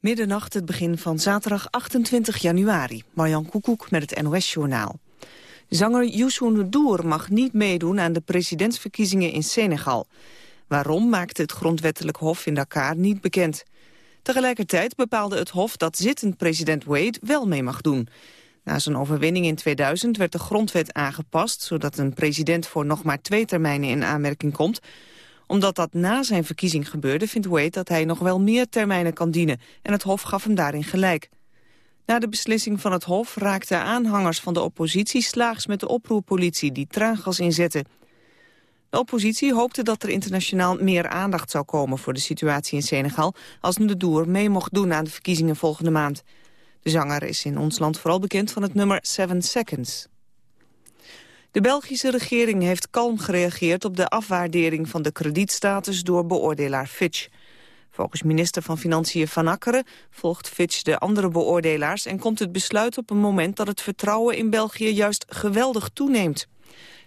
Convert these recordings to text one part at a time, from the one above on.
Middernacht, het begin van zaterdag 28 januari. Marjan Koekoek met het NOS-journaal. Zanger Youssou N'Dour mag niet meedoen aan de presidentsverkiezingen in Senegal. Waarom maakte het grondwettelijk hof in Dakar niet bekend. Tegelijkertijd bepaalde het hof dat zittend president Wade wel mee mag doen. Na zijn overwinning in 2000 werd de grondwet aangepast... zodat een president voor nog maar twee termijnen in aanmerking komt omdat dat na zijn verkiezing gebeurde, vindt Wade dat hij nog wel meer termijnen kan dienen. En het Hof gaf hem daarin gelijk. Na de beslissing van het Hof raakten aanhangers van de oppositie slaags met de oproerpolitie die traangas inzette. De oppositie hoopte dat er internationaal meer aandacht zou komen voor de situatie in Senegal als de Doer mee mocht doen aan de verkiezingen volgende maand. De zanger is in ons land vooral bekend van het nummer Seven Seconds. De Belgische regering heeft kalm gereageerd op de afwaardering van de kredietstatus door beoordelaar Fitch. Volgens minister van Financiën Van Akkeren volgt Fitch de andere beoordelaars en komt het besluit op een moment dat het vertrouwen in België juist geweldig toeneemt.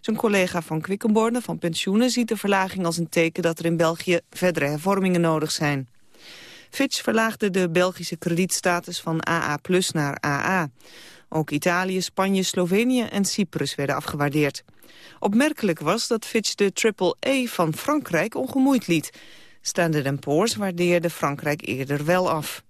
Zijn collega van Quickenborne van pensioenen ziet de verlaging als een teken dat er in België verdere hervormingen nodig zijn. Fitch verlaagde de Belgische kredietstatus van AA plus naar AA. Ook Italië, Spanje, Slovenië en Cyprus werden afgewaardeerd. Opmerkelijk was dat Fitch de triple-E van Frankrijk ongemoeid liet. Standard Poor's waardeerde Frankrijk eerder wel af.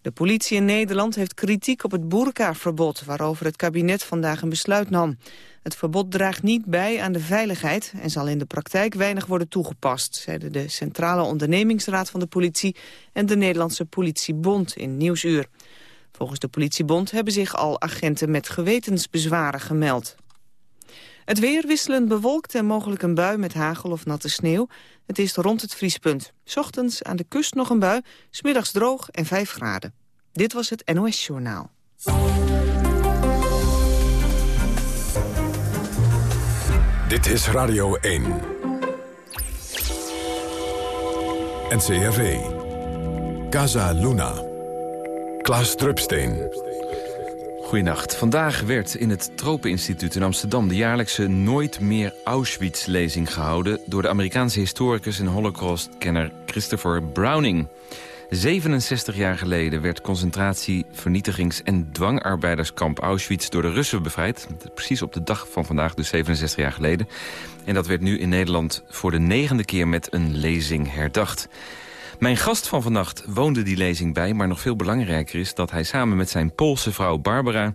De politie in Nederland heeft kritiek op het boerkaverbod... waarover het kabinet vandaag een besluit nam. Het verbod draagt niet bij aan de veiligheid... en zal in de praktijk weinig worden toegepast... zeiden de Centrale Ondernemingsraad van de politie... en de Nederlandse Politiebond in Nieuwsuur. Volgens de politiebond hebben zich al agenten met gewetensbezwaren gemeld. Het weer wisselend bewolkt en mogelijk een bui met hagel of natte sneeuw. Het is rond het vriespunt. Ochtends aan de kust nog een bui, smiddags droog en 5 graden. Dit was het NOS Journaal. Dit is Radio 1. NCRV. Casa Luna. Klaas Drupsteen. Goedenacht. Vandaag werd in het Tropeninstituut in Amsterdam... de jaarlijkse Nooit meer Auschwitz-lezing gehouden... door de Amerikaanse historicus en holocaustkenner Christopher Browning. 67 jaar geleden werd concentratie-, vernietigings- en dwangarbeiderskamp Auschwitz door de Russen bevrijd. Precies op de dag van vandaag, dus 67 jaar geleden. En dat werd nu in Nederland voor de negende keer met een lezing herdacht. Mijn gast van vannacht woonde die lezing bij... maar nog veel belangrijker is dat hij samen met zijn Poolse vrouw Barbara...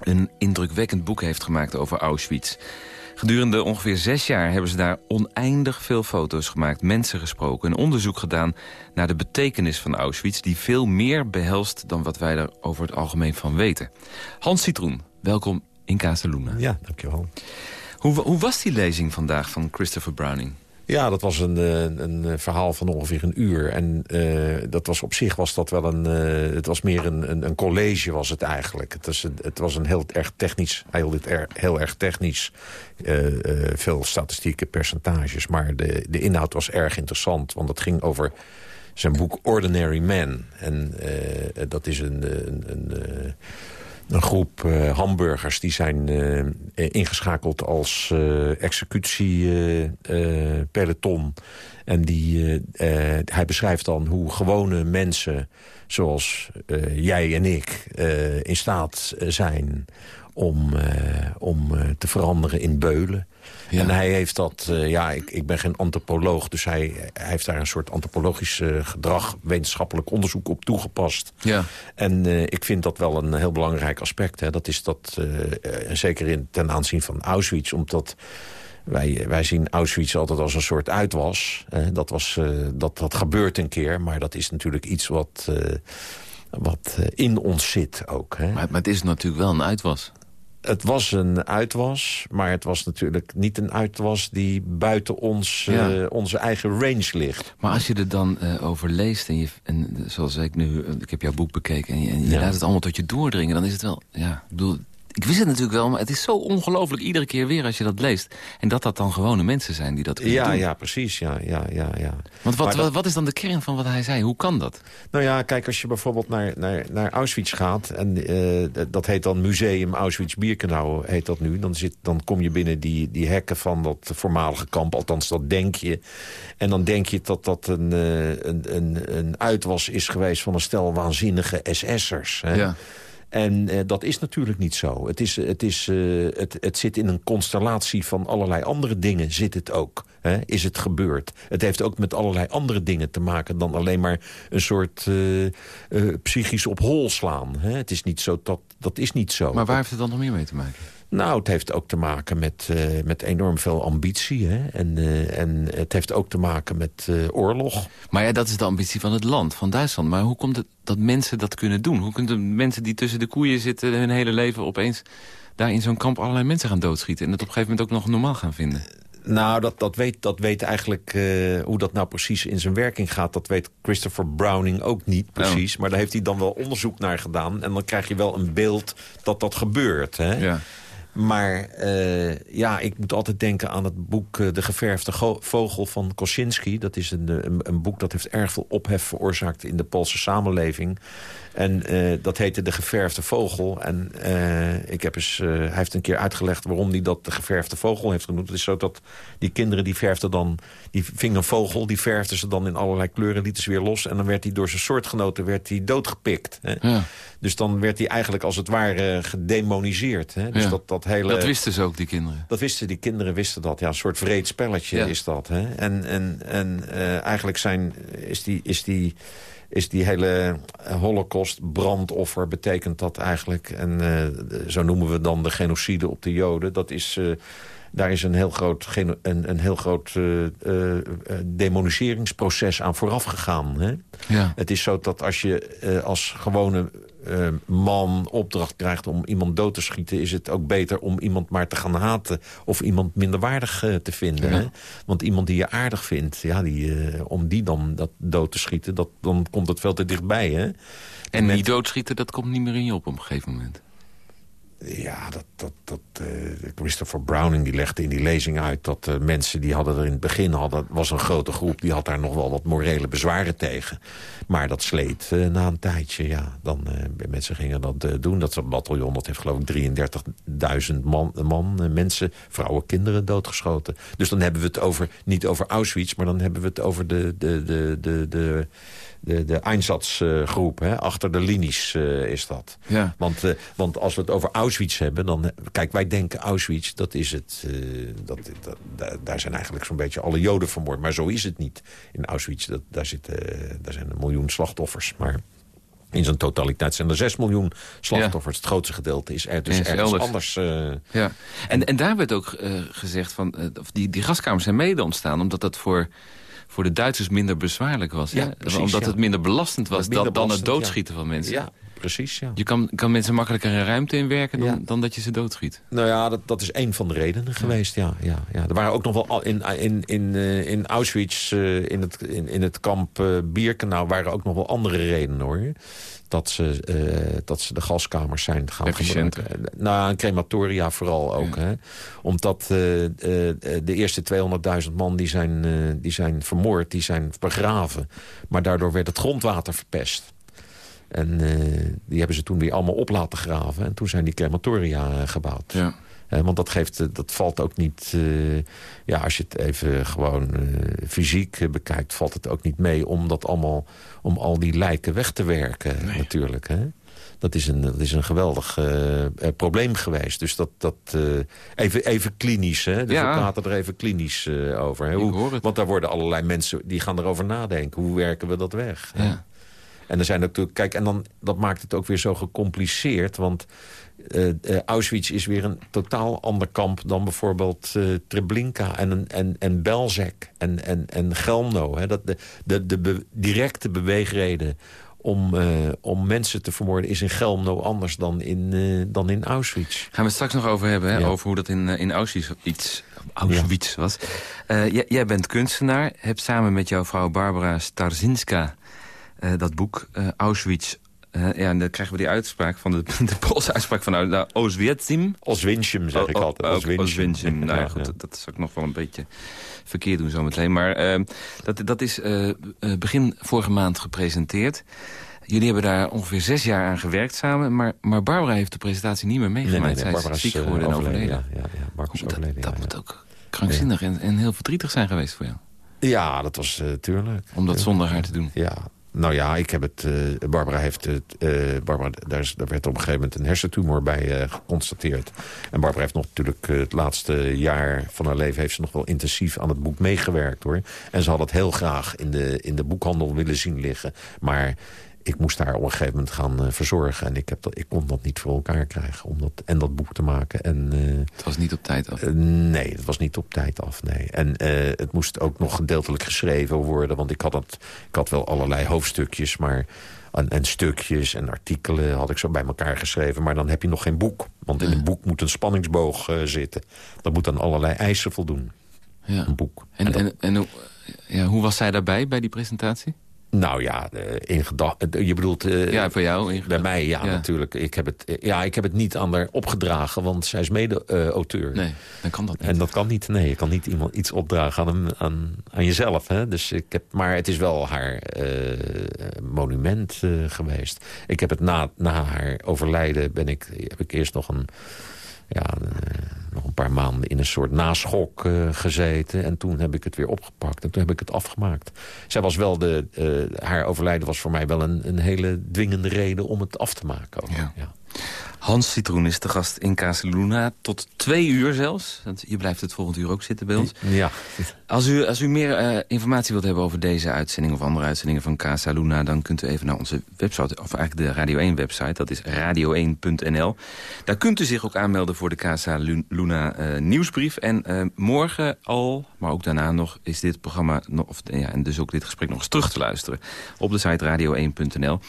een indrukwekkend boek heeft gemaakt over Auschwitz. Gedurende ongeveer zes jaar hebben ze daar oneindig veel foto's gemaakt... mensen gesproken, een onderzoek gedaan naar de betekenis van Auschwitz... die veel meer behelst dan wat wij er over het algemeen van weten. Hans Citroen, welkom in Casaluna. Ja, dankjewel. Hoe, hoe was die lezing vandaag van Christopher Browning? Ja, dat was een, eh, een eh, verhaal van ongeveer een uur. En uh, dat was op zich was dat wel een... Uh, het was meer een, een, een, college was het eigenlijk. Het was een, het was een heel erg technisch... Heel, heel erg technisch. Veel statistieke percentages. Maar de, de inhoud was erg interessant. Want het ging over zijn boek Ordinary Man. En dat is een... een, een een groep uh, hamburgers die zijn uh, ingeschakeld als uh, executiepeloton. en die, hij beschrijft dan hoe gewone mensen zoals jij en ik in staat zijn om, om te veranderen in beulen. En hij heeft dat, uh, ja, ik, ik ben geen antropoloog... dus hij, hij heeft daar een soort antropologisch uh, gedrag... wetenschappelijk onderzoek op toegepast. Ja. En uh, ik vind dat wel een heel belangrijk aspect. Hè. Dat is dat, zeker in, ten aanzien van Auschwitz... omdat wij, wij zien Auschwitz altijd als een soort uitwas. dat, was, dat, dat gebeurt een keer, maar dat is natuurlijk iets wat wat in ons zit ook. Hè. Maar, maar, het is natuurlijk wel een uitwas het was een uitwas, maar het was natuurlijk niet een uitwas... die buiten ons, eh, onze eigen range ligt. Maar als je er dan uh, over leest, en, je, en zoals ik nu... Eh, ik heb jouw boek bekeken en je, en je laat het allemaal tot je doordringen... dan is het wel... Ja, ik bedoel, Ik wist het natuurlijk wel, maar het is zo ongelooflijk iedere keer weer als je dat leest. En dat dat dan gewone mensen zijn die dat kunnen ja, doen. Ja, precies. Ja, ja, ja, ja. Want wat, dat- wat, wat is dan de kern van wat hij zei? Hoe kan dat? Nou ja, kijk, als je bijvoorbeeld naar, naar, naar Auschwitz gaat... en eh, dat heet dan Museum Auschwitz-Birkenau, heet dat nu... Dan, zit, dan kom je binnen die, die hekken van dat voormalige kamp. Althans, dat denk je. En dan denk je dat dat een, eh, een, een, een uitwas is geweest... van een stel waanzinnige SS'ers. Ja. En eh, dat is natuurlijk niet zo. Het, is, het, is, eh, het, het zit in een constellatie van allerlei andere dingen, zit het ook. Hè? Is het gebeurd? Het heeft ook met allerlei andere dingen te maken... dan alleen maar een soort eh, eh, psychisch op hol slaan. Hè? Het is niet zo, dat, dat is niet zo. Maar waar heeft het dan nog meer mee te maken? Nou, het heeft ook te maken met, eh, met enorm veel ambitie. Hè? En, eh, en het heeft ook te maken met eh, oorlog. Maar ja, dat is de ambitie van het land, van Duitsland. Maar hoe komt het dat mensen dat kunnen doen? Hoe kunnen mensen die tussen de koeien zitten hun hele leven opeens... daar in zo'n kamp allerlei mensen gaan doodschieten... en dat op een gegeven moment ook nog normaal gaan vinden? Nou, dat, dat, weet, dat weet eigenlijk hoe dat nou precies in zijn werking gaat. Dat weet Christopher Browning ook niet precies. Maar daar heeft hij dan wel onderzoek naar gedaan. En dan krijg je wel een beeld dat dat gebeurt. Hè? Ja. Maar eh, ja, ik moet altijd denken aan het boek eh, De Geverfde Vogel van Kosinski. Dat is een, eh, een, een boek dat heeft erg veel ophef veroorzaakt in de Poolse samenleving. En eh, dat heette De Geverfde Vogel. En eh, ik heb eens, eh, hij heeft een keer uitgelegd waarom hij dat De Geverfde Vogel heeft genoemd. Het is zo dat die kinderen die verfden dan... die vingen een vogel, die verfden ze dan in allerlei kleuren, lieten ze weer los. En dan werd hij door zijn soortgenoten werd hij doodgepikt. Hè? Ja. Dus dan werd hij eigenlijk als het ware gedemoniseerd. Hè? Dus Ja. dat, dat hele... Dat wisten ze ook, die kinderen. Dat wisten die kinderen, wisten dat. Ja, een soort vreed spelletje Ja. is dat. Hè? En, en, en eigenlijk zijn, is, die, is, die, is die hele holocaust brandoffer... betekent dat eigenlijk, en eh, zo noemen we dan de genocide op de Joden... dat is... eh, daar is een heel groot, een, een heel groot eh, eh, eh, demoniseringsproces aan vooraf gegaan. Hè? Ja. Het is zo dat als je eh, als gewone eh, man opdracht krijgt om iemand dood te schieten... is het ook beter om iemand maar te gaan haten... of iemand minderwaardig eh, te vinden. Ja. Hè? Want iemand die je aardig vindt, ja, die, eh, om die dan dat dood te schieten... Dat, dan komt het veel te dichtbij. Hè? En Met- die doodschieten, dat komt niet meer in je op op een gegeven moment. Ja, dat, dat, dat, eh, Christopher Browning die legde in die lezing uit... dat eh, mensen die hadden er in het begin... Hadden, was een grote groep, die had daar nog wel wat morele bezwaren tegen. Maar dat sleet eh, na een tijdje, ja. Dan, mensen gingen dat doen. Dat bataljon dat heeft geloof ik 33.000 man, man mensen... vrouwen, kinderen doodgeschoten. Dus dan hebben we het over, niet over Auschwitz... maar dan hebben we het over de... de, de, de, de de, de Einsatzgroep, hè, achter de linies is dat. Ja. Want, want als we het over Auschwitz hebben, dan... Kijk, wij denken Auschwitz, dat is het... eh, dat, dat, daar- daar zijn eigenlijk zo'n beetje alle Joden vermoord. Maar zo is het niet. In Auschwitz, dat, daar, zitten, eh, daar zijn een miljoen slachtoffers. Maar in zijn totaliteit zijn er 6 miljoen slachtoffers. Het grootste gedeelte is er dus Is ergens elders. anders. eh, Ja. En, en daar werd ook gezegd van... of die, die gaskamers zijn mede ontstaan... omdat dat voor, voor de Duitsers minder bezwaarlijk was. Ja, precies, omdat ja. het minder belastend was Minder dan, dan het doodschieten van mensen. ja, precies, ja. Je kan, kan mensen makkelijker een ruimte inwerken dan, Ja. dan dat je ze doodschiet. Nou ja, dat, dat is een van de redenen geweest, ja. ja, ja. Er waren ook nog wel in, in, in, eh, in Auschwitz, eh, in, het, in, in het kamp eh Birkenau... waren ook nog wel andere redenen, hoor. Dat ze, dat ze de gaskamers zijn gaan Efficiënter. gebruiken. Nou, crematoria vooral ook, hè. Omdat de eerste 200.000 man die zijn, die zijn vermoord, die zijn begraven. Maar daardoor werd het grondwater verpest. En eh, die hebben ze toen weer allemaal op laten graven. En toen zijn die crematoria eh, gebouwd. Ja. Eh, want dat, geeft, dat valt ook niet... ja, als je het even gewoon fysiek bekijkt... valt het ook niet mee om, dat allemaal, om al die lijken weg te werken natuurlijk. Hè? Dat is een, dat is een geweldig probleem geweest. Dus dat, dat even, even klinisch, hè? Dus Ja. we praten er even klinisch over. Hè? Hoe-. Want daar worden allerlei mensen die gaan erover nadenken. Hoe werken we dat weg? Ja. En er zijn natuurlijk, kijk, en dan dat maakt het ook weer zo gecompliceerd, want eh, Auschwitz is weer een totaal ander kamp dan bijvoorbeeld eh, Treblinka en, en, en Belzec en, en, en Gelmno. Hè. Dat de, de, de be- directe beweegreden om, om mensen te vermoorden is in Gelmno anders dan in, dan in Auschwitz. Gaan we het straks nog over hebben, hè? Ja. over hoe dat in, in Auschwitz, iets, Auschwitz was. Jij bent kunstenaar, hebt samen met jouw vrouw Barbara Starzinska... eh, dat boek, eh, Auschwitz, Uh, ja, en dan krijgen we die uitspraak van de, de Poolse uitspraak van nou, Oswiecim. Oswincim zeg ik altijd. Oswincim. Nou ja, goed, dat is ook nog wel een beetje verkeerd doen zometeen. Maar uh, dat, dat is uh, begin vorige maand gepresenteerd. Jullie hebben daar ongeveer zes jaar aan gewerkt samen. Maar, maar Barbara heeft de presentatie niet meer meegemaakt. Nee, nee, nee, Zij is ziek geworden en overleden. Ja, ja, ja, is overleden. Dat, dat moet ook krankzinnig en, en heel verdrietig zijn geweest voor jou. Ja, dat was uh, tuurlijk. Om dat zonder haar te doen. Ja, nou ja, ik heb het. Uh, Barbara heeft het. Uh, Barbara, daar, is, werd op een gegeven moment een hersentumor bij uh, geconstateerd. En Barbara heeft nog natuurlijk het laatste jaar van haar leven heeft ze nog wel intensief aan het boek meegewerkt hoor. En ze had het heel graag in de, in de boekhandel willen zien liggen. Maar ik moest daar op een gegeven moment gaan uh, verzorgen. En ik, heb dat, ik kon dat niet voor elkaar krijgen. Om dat, en dat boek te maken. En, uh, het was niet op tijd af? Uh, nee, het was niet op tijd af. Nee. En het moest ook nog gedeeltelijk geschreven worden. Want ik had, het, ik had wel allerlei hoofdstukjes. Maar, en, en, stukjes en artikelen had ik zo bij elkaar geschreven. Maar dan heb je nog geen boek. Want in een boek moet een spanningsboog zitten. Dat moet aan allerlei eisen voldoen. Ja. Een boek. En, en, en, en ja, hoe was zij daarbij bij die presentatie? Nou ja, eh, in gedachten. Eh, je bedoelt... Uh, ja, voor jou. In bij mij, ja, natuurlijk. Ik heb, het, ja, ik heb het niet aan haar opgedragen, want zij is mede-auteur. nee, dan kan dat niet. En dat kan niet. Nee, je kan niet iemand iets opdragen aan, aan, aan jezelf. Hè? Dus ik heb, maar het is wel haar monument geweest. Ik heb het na, na haar overlijden ben ik, heb ik eerst nog een ja, uh, nog een paar maanden in een soort naschok uh, gezeten. En toen heb ik het weer opgepakt. En toen heb ik het afgemaakt. Zij was wel de, uh, haar overlijden was voor mij wel een, een hele dwingende reden om het af te maken. Ook. Ja. ja. Hans Citroen is de gast in Casaluna. Tot twee uur zelfs. Je blijft het volgend uur ook zitten bij ons. Ja. Als u, als u meer uh, informatie wilt hebben over deze uitzending... of andere uitzendingen van Casaluna... dan kunt u even naar onze website, of eigenlijk de Radio 1-website. Dat is radio1.nl. Daar kunt u zich ook aanmelden voor de Casaluna uh, nieuwsbrief. En uh, morgen al, maar ook daarna nog... is dit programma, nog, of, ja, en dus ook dit gesprek nog eens terug te luisteren... op de site radio1.nl.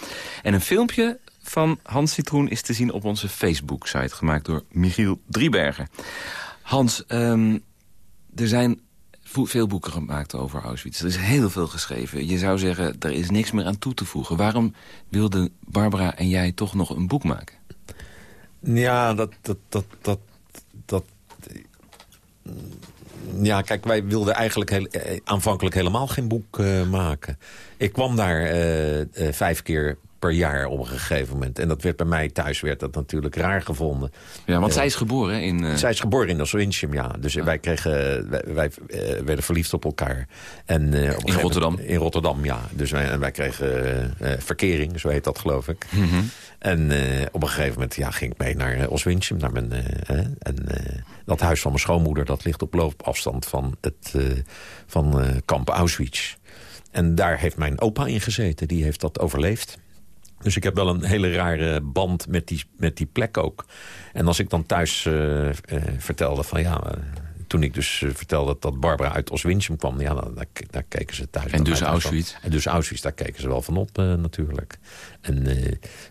En een filmpje van Hans Citroen is te zien op onze Facebook-site... gemaakt door Michiel Driebergen. Hans, um, er zijn veel boeken gemaakt over Auschwitz. Er is heel veel geschreven. Je zou zeggen, er is niks meer aan toe te voegen. Waarom wilden Barbara en jij toch nog een boek maken? Ja, dat... dat, dat, dat, dat ja, kijk, wij wilden eigenlijk heel, eh, aanvankelijk helemaal geen boek uh, maken. Ik kwam daar uh, vijf keer per jaar op een gegeven moment. En dat werd bij mij thuis werd dat natuurlijk raar gevonden. Ja, want uh, zij is geboren in... Uh... Zij is geboren in Oswinchum, ja. Dus wij, kregen, wij, wij uh, werden verliefd op elkaar. En, op in Rotterdam? In Rotterdam, ja. Dus wij, wij kregen verkering, zo heet dat geloof ik. Mm -hmm. En op een gegeven moment ja, ging ik mee naar Oswinchum. Naar mijn, en dat huis van mijn schoonmoeder, dat ligt op loopafstand van, het, van kamp Auschwitz. En daar heeft mijn opa in gezeten. Die heeft dat overleefd. Dus ik heb wel een hele rare band met die, met die plek ook. En als ik dan thuis uh, uh, vertelde van ja... Uh, toen ik dus vertelde dat Barbara uit Oswinchum kwam... Ja, dan, daar, daar keken ze thuis. En dus Auschwitz? en dus Auschwitz, daar keken ze wel van op natuurlijk. En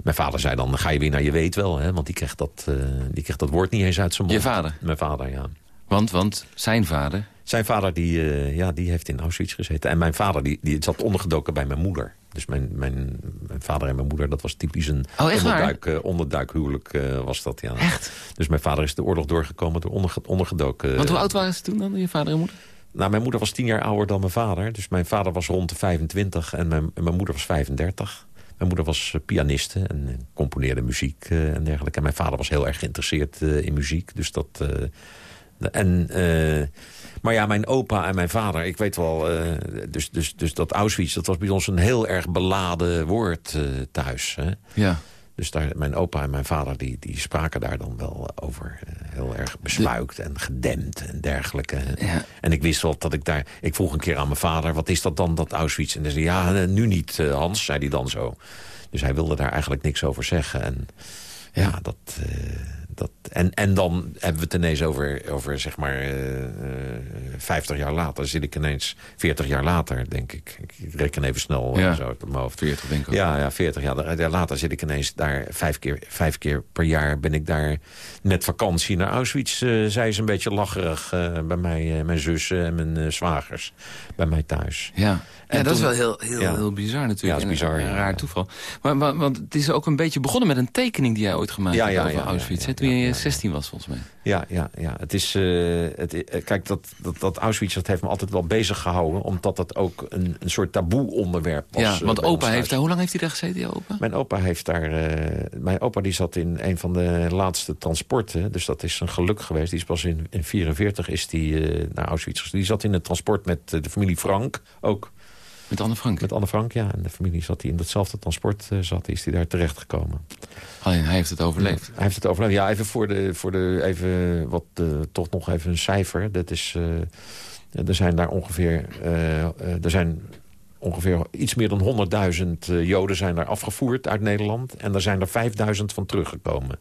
mijn vader zei dan, ga je weer naar je weet wel. Hè, want die kreeg, dat, die kreeg dat woord niet eens uit zijn mond. Je vader? Mijn vader, ja. Want, want zijn vader? Zijn vader die, ja, die heeft in Auschwitz gezeten. En mijn vader die, die zat ondergedoken bij mijn moeder. Dus mijn, mijn, mijn, vader en mijn moeder, dat was typisch een oh, onderduik, uh, onderduikhuwelijk uh, was dat. Ja. Echt? Dus mijn vader is de oorlog doorgekomen door onder, ondergedoken. Want hoe oud waren ze toen dan, je vader en moeder? Nou, mijn moeder was tien jaar ouder dan mijn vader. Dus mijn vader was rond de 25 en mijn, en mijn moeder was 35. Mijn moeder was pianiste en componeerde muziek en dergelijke. En mijn vader was heel erg geïnteresseerd in muziek. Dus dat... en... Maar ja, mijn opa en mijn vader, ik weet wel... Uh, dus, dus, dus dat Auschwitz, dat was bij ons een heel erg beladen woord uh, thuis. Hè? Ja. Dus daar, mijn opa en mijn vader die, die spraken daar dan wel over. Uh, heel erg besmuikt en gedempt en dergelijke. Ja. En ik wist wel dat ik daar... Ik vroeg een keer aan mijn vader, wat is dat dan, dat Auschwitz? En hij zei, ja, nu niet, Hans, zei hij dan zo. Dus hij wilde daar eigenlijk niks over zeggen. En ja, dat dat, en, en dan hebben we het ineens over, over zeg maar, uh, 50 jaar later. Dan zit ik ineens 40 jaar later, denk ik. Ik reken even snel ja. zo uit mijn hoofd. 40, denk ik Ja, ja 40 jaar later zit ik ineens daar. Vijf keer, vijf keer per jaar ben ik daar met vakantie naar Auschwitz. Uh, zij is een beetje lacherig uh, bij mij, mijn zussen en mijn zwagers. Bij mij thuis. Ja. En ja, dat is wel heel, heel, ja. heel bizar natuurlijk. Ja, dat is bizar. Een, een raar toeval. Maar, maar, want het is ook een beetje begonnen met een tekening die jij ooit gemaakt ja, hebt over ja, Auschwitz. ja, toen je 16 was volgens mij. Ja, ja, ja. Het is, uh, het, kijk, dat, dat, dat Auschwitz dat heeft me altijd wel bezig gehouden. Omdat dat ook een, een soort taboe onderwerp was. Ja, want opa heeft daar, hoe lang heeft hij daar gezeten, je opa? Mijn opa heeft daar, uh, mijn opa die zat in een van de laatste transporten. Dus dat is een geluk geweest. Die is pas in 1944 is die uh, naar Auschwitz. Die zat in het transport met de familie Frank ook. Met Anne Frank? Met Anne Frank, ja. En de familie zat hij in datzelfde transport, uh, zat, is hij daar terechtgekomen. Alleen hij heeft het overleefd? Ja, hij heeft het overleefd. Ja, even voor de, voor de even wat, uh, toch nog even een cijfer. Dat is, uh, er zijn daar ongeveer, er zijn ongeveer iets meer dan 100.000 Joden zijn daar afgevoerd uit Nederland. En er zijn er 5.000 van teruggekomen.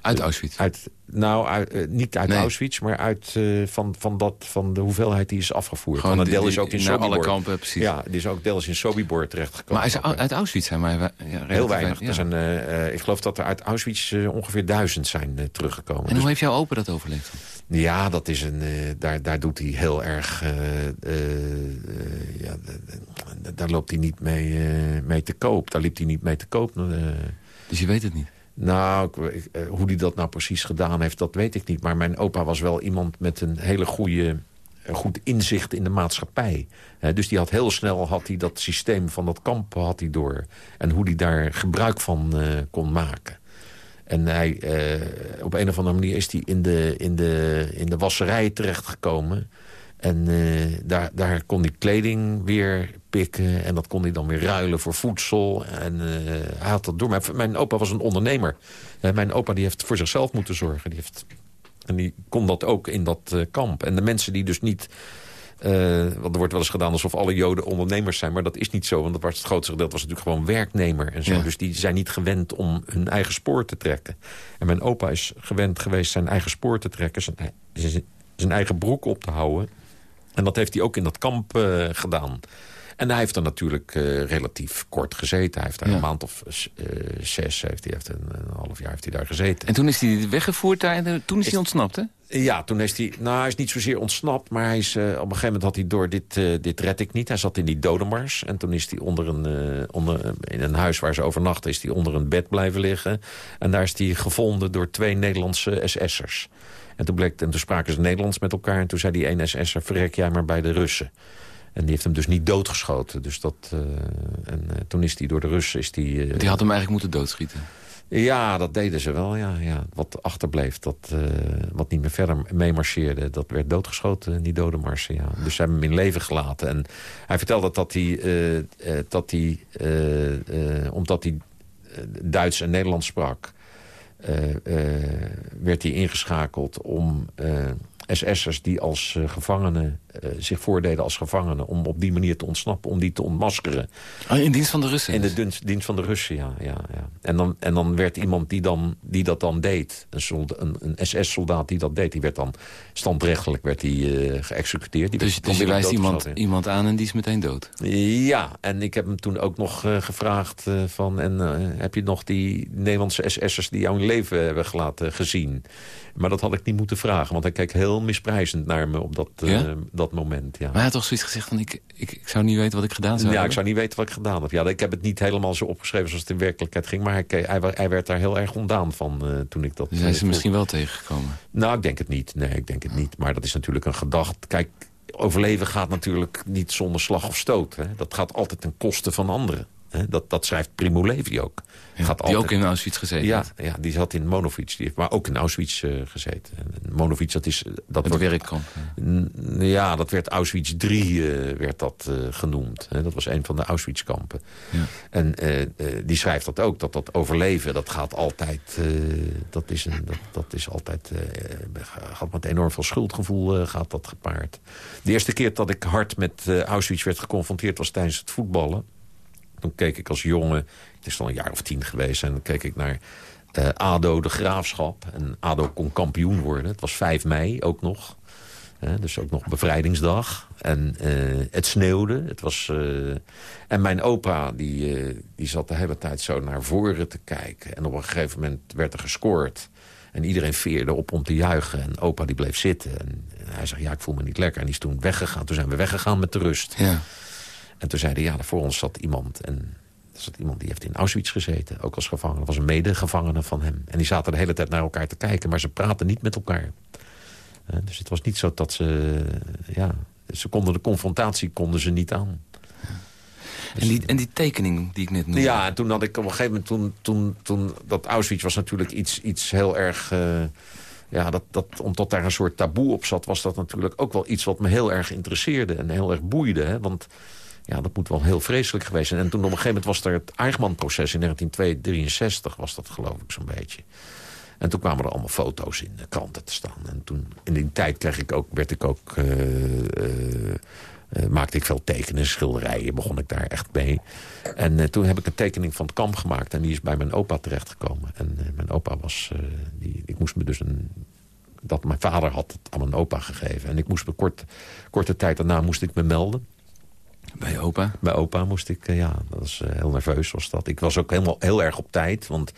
Uit Auschwitz? Uit, nou, uit, uh, niet uit Nee. Auschwitz, maar uit, uh, van, van, dat, van de hoeveelheid die is afgevoerd. Gewoon Want een deel is ook in naar alle Sobibor. kampen, precies. Ja, die is ook deels in Sobibor terechtgekomen. Maar is uit Auschwitz zijn maar ja, Heel weinig. ja. Er zijn, eh, eh, ik geloof dat er uit Auschwitz eh, ongeveer duizend zijn eh, teruggekomen. En Dus- hoe heeft jouw opa dat overleefd? ja, dat is een, eh, daar, daar doet hij heel erg... eh, eh, eh, ja, daar loopt hij niet mee, eh, mee te koop. Daar liep hij niet mee te koop. eh. Dus je weet het niet? Nou, eh, hoe hij dat nou precies gedaan heeft, dat weet ik niet. Maar mijn opa was wel iemand met een hele goede een goed inzicht in de maatschappij. Dus die had heel snel had hij dat systeem van dat kamp had hij door. En hoe hij daar gebruik van eh, kon maken. En hij, eh, op een of andere manier is hij in de, in de, in de wasserij terechtgekomen. En eh, daar, daar kon hij kleding weer pikken. En dat kon hij dan weer ruilen voor voedsel. En eh, hij had dat door. Mijn opa was een ondernemer. Eh, mijn opa die heeft voor zichzelf moeten zorgen. Die heeft, en die kon dat ook in dat eh, kamp. En de mensen die dus niet... want er wordt wel eens gedaan alsof alle Joden ondernemers zijn. Maar dat is niet zo. Want dat was het grootste gedeelte was natuurlijk gewoon werknemer. En zo. Ja. Dus die zijn niet gewend om hun eigen spoor te trekken. En mijn opa is gewend geweest zijn eigen spoor te trekken. Zijn, zijn- zijn eigen broek op te houden. En dat heeft hij ook in dat kamp gedaan. En hij heeft er natuurlijk eh, relatief kort gezeten. Hij heeft daar Ja. een maand of eh, zes, heeft hij, heeft een, een half jaar heeft hij daar gezeten. En toen is hij weggevoerd daar en toen is hij ontsnapt, hè? Ja, toen is hij... Nou, hij is niet zozeer ontsnapt, maar hij is, eh, op een gegeven moment had hij door... Dit, eh, dit red ik niet. Hij zat in die dodenmars. En toen is hij onder een, eh, onder, in een huis waar ze overnachten... is hij onder een bed blijven liggen. En daar is hij gevonden door twee Nederlandse SS'ers. En toen, bleek, en toen spraken ze Nederlands met elkaar. En toen zei die ene SS'er, verrek jij maar bij de Russen. En die heeft hem dus niet doodgeschoten. Dus dat, eh, en eh, toen is hij door de Russen... Is die, eh, Die had hem eigenlijk moeten doodschieten. ja, dat deden ze wel. Ja, ja. Wat achterbleef, dat, wat niet meer verder meemarcheerde... dat werd doodgeschoten in die dodenmarsen. Ja. Dus ze hebben hem in leven gelaten. En hij vertelde dat hij, dat hij omdat hij Duits en Nederlands sprak... werd hij ingeschakeld om SS'ers die als gevangenen... eh, zich voordeden als gevangenen... om op die manier te ontsnappen, om die te ontmaskeren. Oh, in dienst van de Russen? In de dienst, dienst van de Russen, ja. ja, ja. En, dan, en dan werd iemand die, dan, die dat dan deed, een, solda- een, een SS-soldaat die dat deed... die werd dan standrechtelijk werd die, eh, geëxecuteerd. Die Dus, werd dus je onmiddellijk wijst iemand, iemand aan en die is meteen dood? Ja, en ik heb hem toen ook nog eh, gevraagd van... en heb je nog die Nederlandse SS'ers die jouw leven hebben gelaten gezien? Maar dat had ik niet moeten vragen, want hij keek heel misprijzend naar me op dat, Ja? Dat moment. Ja. Maar hij had toch zoiets gezegd van, ik, ik, ik zou niet weten wat ik gedaan zou Ja, ik zou niet weten wat ik gedaan heb. Ja, ik heb het niet helemaal zo opgeschreven zoals het in werkelijkheid ging. Maar hij, hij, hij werd daar heel erg ontdaan van eh, toen ik dat... Dus hij eh, misschien wel tegengekomen. Nou, ik denk het niet. Nee, ik denk het niet. Maar dat is natuurlijk een gedacht. Kijk, overleven gaat natuurlijk niet zonder slag of stoot. Hè. Dat gaat altijd ten koste van anderen. Dat, dat schrijft Primo Levi ook. Ja, gaat die altijd... ook in Auschwitz gezeten Ja, had. ja, die zat in Monowitz. Die heeft maar ook in Auschwitz eh, gezeten. En Monowitz, dat is... Dat Het wordt- werkkamp. Ja, dat werd Auschwitz 3 eh, werd dat, eh, genoemd. Hè. Dat was een van de Auschwitz-kampen. Ja. En eh, eh, die schrijft dat ook, dat dat overleven, dat gaat altijd... eh, dat, is een, dat, dat is altijd... eh, gaat met enorm veel schuldgevoel eh, gaat dat gepaard. De eerste keer dat ik hard met eh, Auschwitz werd geconfronteerd... was tijdens het voetballen. Toen keek ik als jongen, het is dan een jaar of tien geweest... en dan keek ik naar ADO de Graafschap. En ADO kon kampioen worden. Het was 5 mei ook nog. dus ook nog bevrijdingsdag. En het sneeuwde. Het was, en mijn opa die, die zat de hele tijd zo naar voren te kijken. En op een gegeven moment werd er gescoord. En iedereen veerde op om te juichen. En opa die bleef zitten. En, hij zei, ja, ik voel me niet lekker. En die is toen weggegaan. Toen zijn we weggegaan met de rust. Ja. En toen zeiden ja, voor ons zat iemand... En er zat iemand die heeft in Auschwitz gezeten, ook als gevangene. Dat was een medegevangene van hem. En die zaten de hele tijd naar elkaar te kijken, maar ze praten niet met elkaar. dus het was niet zo dat ze... Ja, ze konden de confrontatie konden ze niet aan. en, die, en die tekening die ik net noemde? Ja, en toen had ik op een gegeven moment... Toen, toen, toen, dat Auschwitz was natuurlijk iets, iets heel erg... Uh, ja, dat, dat, omdat daar een soort taboe op zat... was dat natuurlijk ook wel iets wat me heel erg interesseerde... en heel erg boeide. Hè? Want ja, dat moet wel heel vreselijk geweest zijn. En toen op een gegeven moment was er het Eichmann-proces in 1963, was dat geloof ik zo'n beetje. En toen kwamen er allemaal foto's in de kranten te staan. En toen, in die tijd kreeg ik ook, werd ik ook, uh, uh, maakte ik veel tekenen, schilderijen, begon ik daar echt mee. En toen heb ik een tekening van het kamp gemaakt en die is bij mijn opa terechtgekomen. En mijn opa was, die, ik moest me dus een dat mijn vader had het aan mijn opa gegeven. En ik moest me kort, korte tijd daarna moest ik me melden. Bij opa? Bij opa moest ik, eh, ja, dat was eh, heel nerveus was dat. Ik was ook helemaal heel erg op tijd, want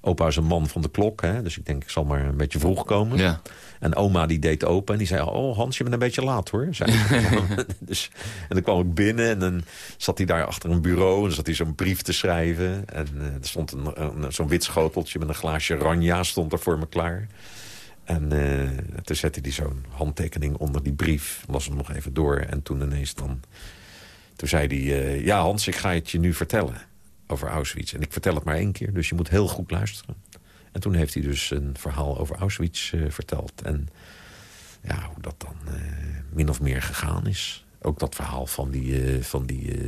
opa is een man van de klok. Hè, dus ik denk, ik zal maar een beetje vroeg komen. Ja. En oma die deed open en die zei, oh Hans, je bent een beetje laat hoor. Zei dus, en dan kwam ik binnen en dan zat hij daar achter een bureau... en dan zat hij zo'n brief te schrijven. En uh, er stond een, een zo'n wit schoteltje met een glaasje ranja stond er voor me klaar. En toen zette hij zo'n handtekening onder die brief. Las hem nog even door en toen ineens dan toen zei hij, uh, ja Hans, ik ga het je nu vertellen over Auschwitz. En ik vertel het maar één keer, dus je moet heel goed luisteren. En toen heeft hij dus een verhaal over Auschwitz uh, verteld. En ja, hoe dat dan uh, min of meer gegaan is. Ook dat verhaal van die, van die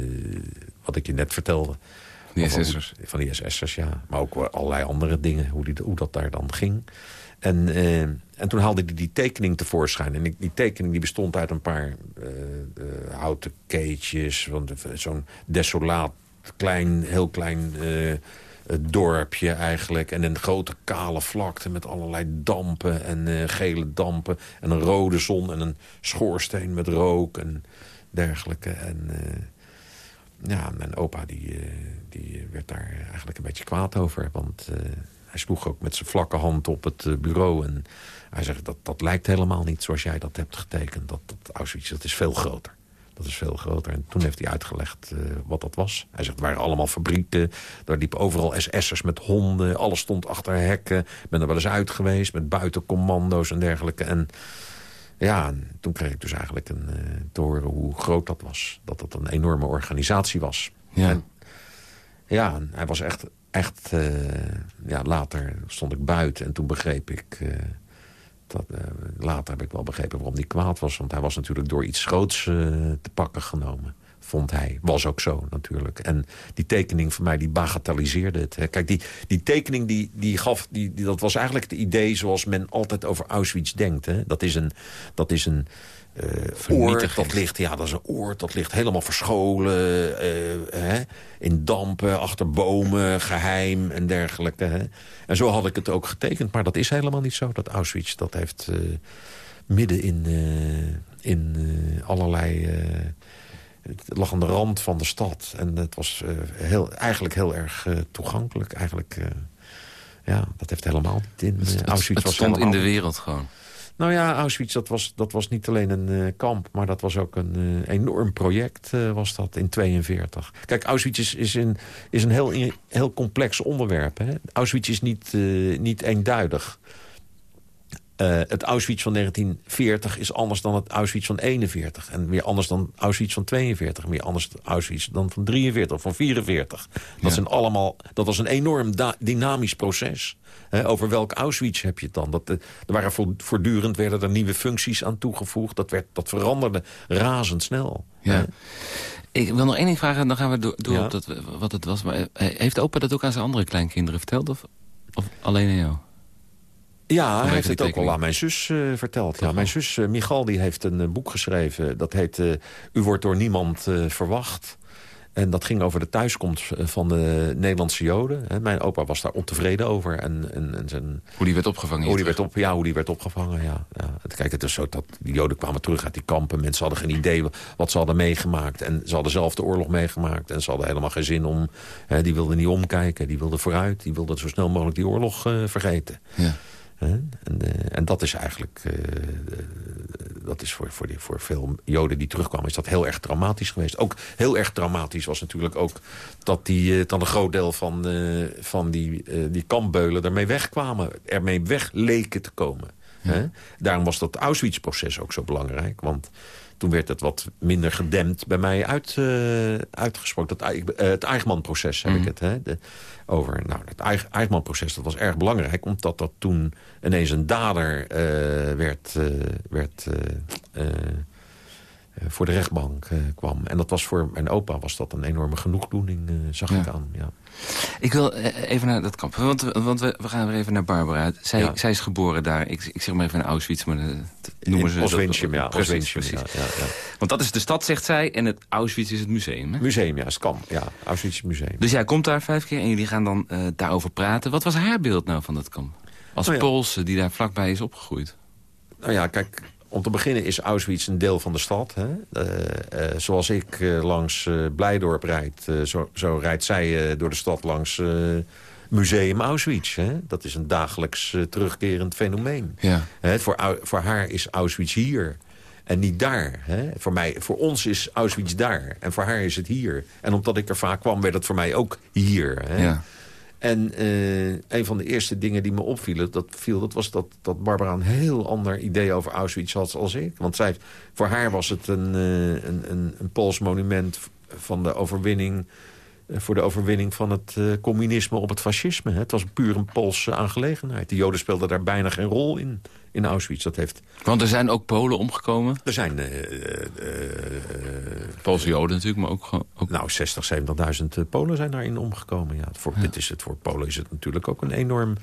wat ik je net vertelde. Die SS'ers. Van die SS'ers, ja. Maar ook allerlei andere dingen, hoe, die, hoe dat daar dan ging. En, uh, en toen haalde hij die tekening tevoorschijn. En die tekening die bestond uit een paar uh, uh, houten keetjes. Zo'n desolaat, klein, heel klein dorpje eigenlijk. En een grote kale vlakte met allerlei dampen en gele dampen. En een rode zon en een schoorsteen met rook en dergelijke. En ja, mijn opa die, die werd daar eigenlijk een beetje kwaad over. Want hij sloeg ook met zijn vlakke hand op het eh, bureau. En hij zegt, dat, dat lijkt helemaal niet zoals jij dat hebt getekend. Dat, dat Auschwitz, dat is veel groter. Dat is veel groter. En toen heeft hij uitgelegd uh, wat dat was. Hij zegt, het waren allemaal fabrieken. Daar liepen overal SS'ers met honden. Alles stond achter hekken. Ik ben er wel eens uit geweest met buitencommando's en dergelijke. En ja, toen kreeg ik dus eigenlijk een, uh, te horen hoe groot dat was. Dat dat een enorme organisatie was. Ja. En, ja, hij was echt echt, uh, ja, later stond ik buiten en toen begreep ik... Uh, dat, uh, later heb ik wel begrepen waarom hij kwaad was. Want hij was natuurlijk door iets groots te pakken genomen. Vond hij. Was ook zo natuurlijk. En die tekening van mij, die bagatelliseerde het. Hè. Kijk, die, die tekening die, die gaf... Die, die, dat was eigenlijk het idee zoals men altijd over Auschwitz denkt. Hè. Dat is een... Dat is een uh, oord, dat ligt, ja, dat is een oord, dat ligt helemaal verscholen, uh, hè, in dampen, achter bomen, geheim en dergelijke. Hè. En zo had ik het ook getekend, maar dat is helemaal niet zo. Dat Auschwitz, dat heeft uh, midden in, in allerlei... het lag aan de rand van de stad en het was heel, eigenlijk heel erg toegankelijk. Eigenlijk, ja, dat heeft helemaal niet in Auschwitz. Het, het stond in de wereld gewoon. Nou ja, Auschwitz, dat was, dat was niet alleen een uh, kamp... maar dat was ook een uh, enorm project, uh, was dat, in 42. Kijk, Auschwitz is, is een, is een heel, heel complex onderwerp. Hè? Auschwitz is niet, niet eenduidig. Uh, het Auschwitz van 1940 is anders dan het Auschwitz van 41. En weer anders dan Auschwitz van 42. En weer anders dan Auschwitz dan van 43 of van 44. Dat, ja. zijn allemaal, dat was een enorm dynamisch proces. Over welk Auschwitz heb je het dan? Dat, uh, er waren voortdurend werden er nieuwe functies aan toegevoegd. Dat, werd, dat veranderde razendsnel. Ja. Ik wil nog één ding vragen, dan gaan we door, door ja. op dat, wat het was. Maar heeft opa dat ook aan zijn andere kleinkinderen verteld? Of, of alleen aan jou? Ja, hij heeft het ook al aan mijn zus uh, verteld. Ja, mijn zus uh, Michal die heeft een uh, boek geschreven. Dat heet U wordt door niemand verwacht. En dat ging over de thuiskomst van de Nederlandse Joden. Mijn opa was daar ontevreden over. En, en, en zijn, hoe die werd opgevangen? Hoe die werd op, ja, hoe die werd opgevangen, ja. ja. Kijk, het is zo dat die Joden kwamen terug uit die kampen. Mensen hadden geen idee wat ze hadden meegemaakt. En ze hadden zelf de oorlog meegemaakt. En ze hadden helemaal geen zin om... Hè, die wilden niet omkijken, die wilden vooruit. Die wilden zo snel mogelijk die oorlog uh, vergeten. Ja. En, uh, en, dat is eigenlijk... Uh, dat is voor, voor, die, voor veel Joden die terugkwamen... is dat heel erg traumatisch geweest. Ook heel erg traumatisch was natuurlijk ook... dat die, dan een groot deel van, van die, die kampbeulen ermee wegkwamen. Ermee weg leken te komen. Ja. Daarom was dat Auschwitz-proces ook zo belangrijk. Want toen werd het wat minder gedempt bij mij uit, uh, uitgesproken. Dat, uh, het Eichmann-proces heb ik mhm. het hè, de, over. Nou, het Eichmann-proces dat was erg belangrijk... omdat dat toen ineens een dader uh, werd, werd voor de rechtbank kwam. En dat was voor mijn opa was dat een enorme genoegdoening, zag ik aan. Ja. Ik wil even naar dat kamp, want, want we, we gaan weer even naar Barbara. Zij, zij is geboren daar, ik, ik zeg maar even in Auschwitz... maar noemen ze Oswinchem, ja. Precies, precies. Ja, ja, Want dat is de stad, zegt zij, en het Auschwitz is het museum. Hè? Museum, ja, Skam. Ja, Auschwitz Museum. Dus jij komt daar vijf keer en jullie gaan dan uh, daarover praten. Wat was haar beeld nou van dat kamp? Als nou Poolse die daar vlakbij is opgegroeid. Nou ja, kijk, om te beginnen is Auschwitz een deel van de stad. Hè? Uh, uh, zoals ik langs Blijdorp rijd, zo, zo, rijdt zij door de stad langs Museum Auschwitz. Hè? Dat is een dagelijks terugkerend fenomeen. Ja. Hè, voor, voor haar is Auschwitz hier. En niet daar. Hè? Voor, mij, voor ons is Auschwitz daar. En voor haar is het hier. En omdat ik er vaak kwam, werd het voor mij ook hier. Hè? Ja. En uh, een van de eerste dingen die me opvielen, dat, viel, dat was dat, dat Barbara een heel ander idee over Auschwitz had als ik. Want zij, voor haar was het een, uh, een, een, een Pools monument van de overwinning eh, voor de overwinning van het uh, communisme op het fascisme. Het was puur een Poolse aangelegenheid. De Joden speelden daar bijna geen rol in, in Auschwitz. Dat heeft... Want er zijn ook Polen omgekomen? Er zijn... Uh, Poolse Joden natuurlijk, maar ook... ook... Nou, 60, 70.000 Polen zijn daarin omgekomen. Ja, voor, Dit is het, voor Polen is het natuurlijk ook een enorm...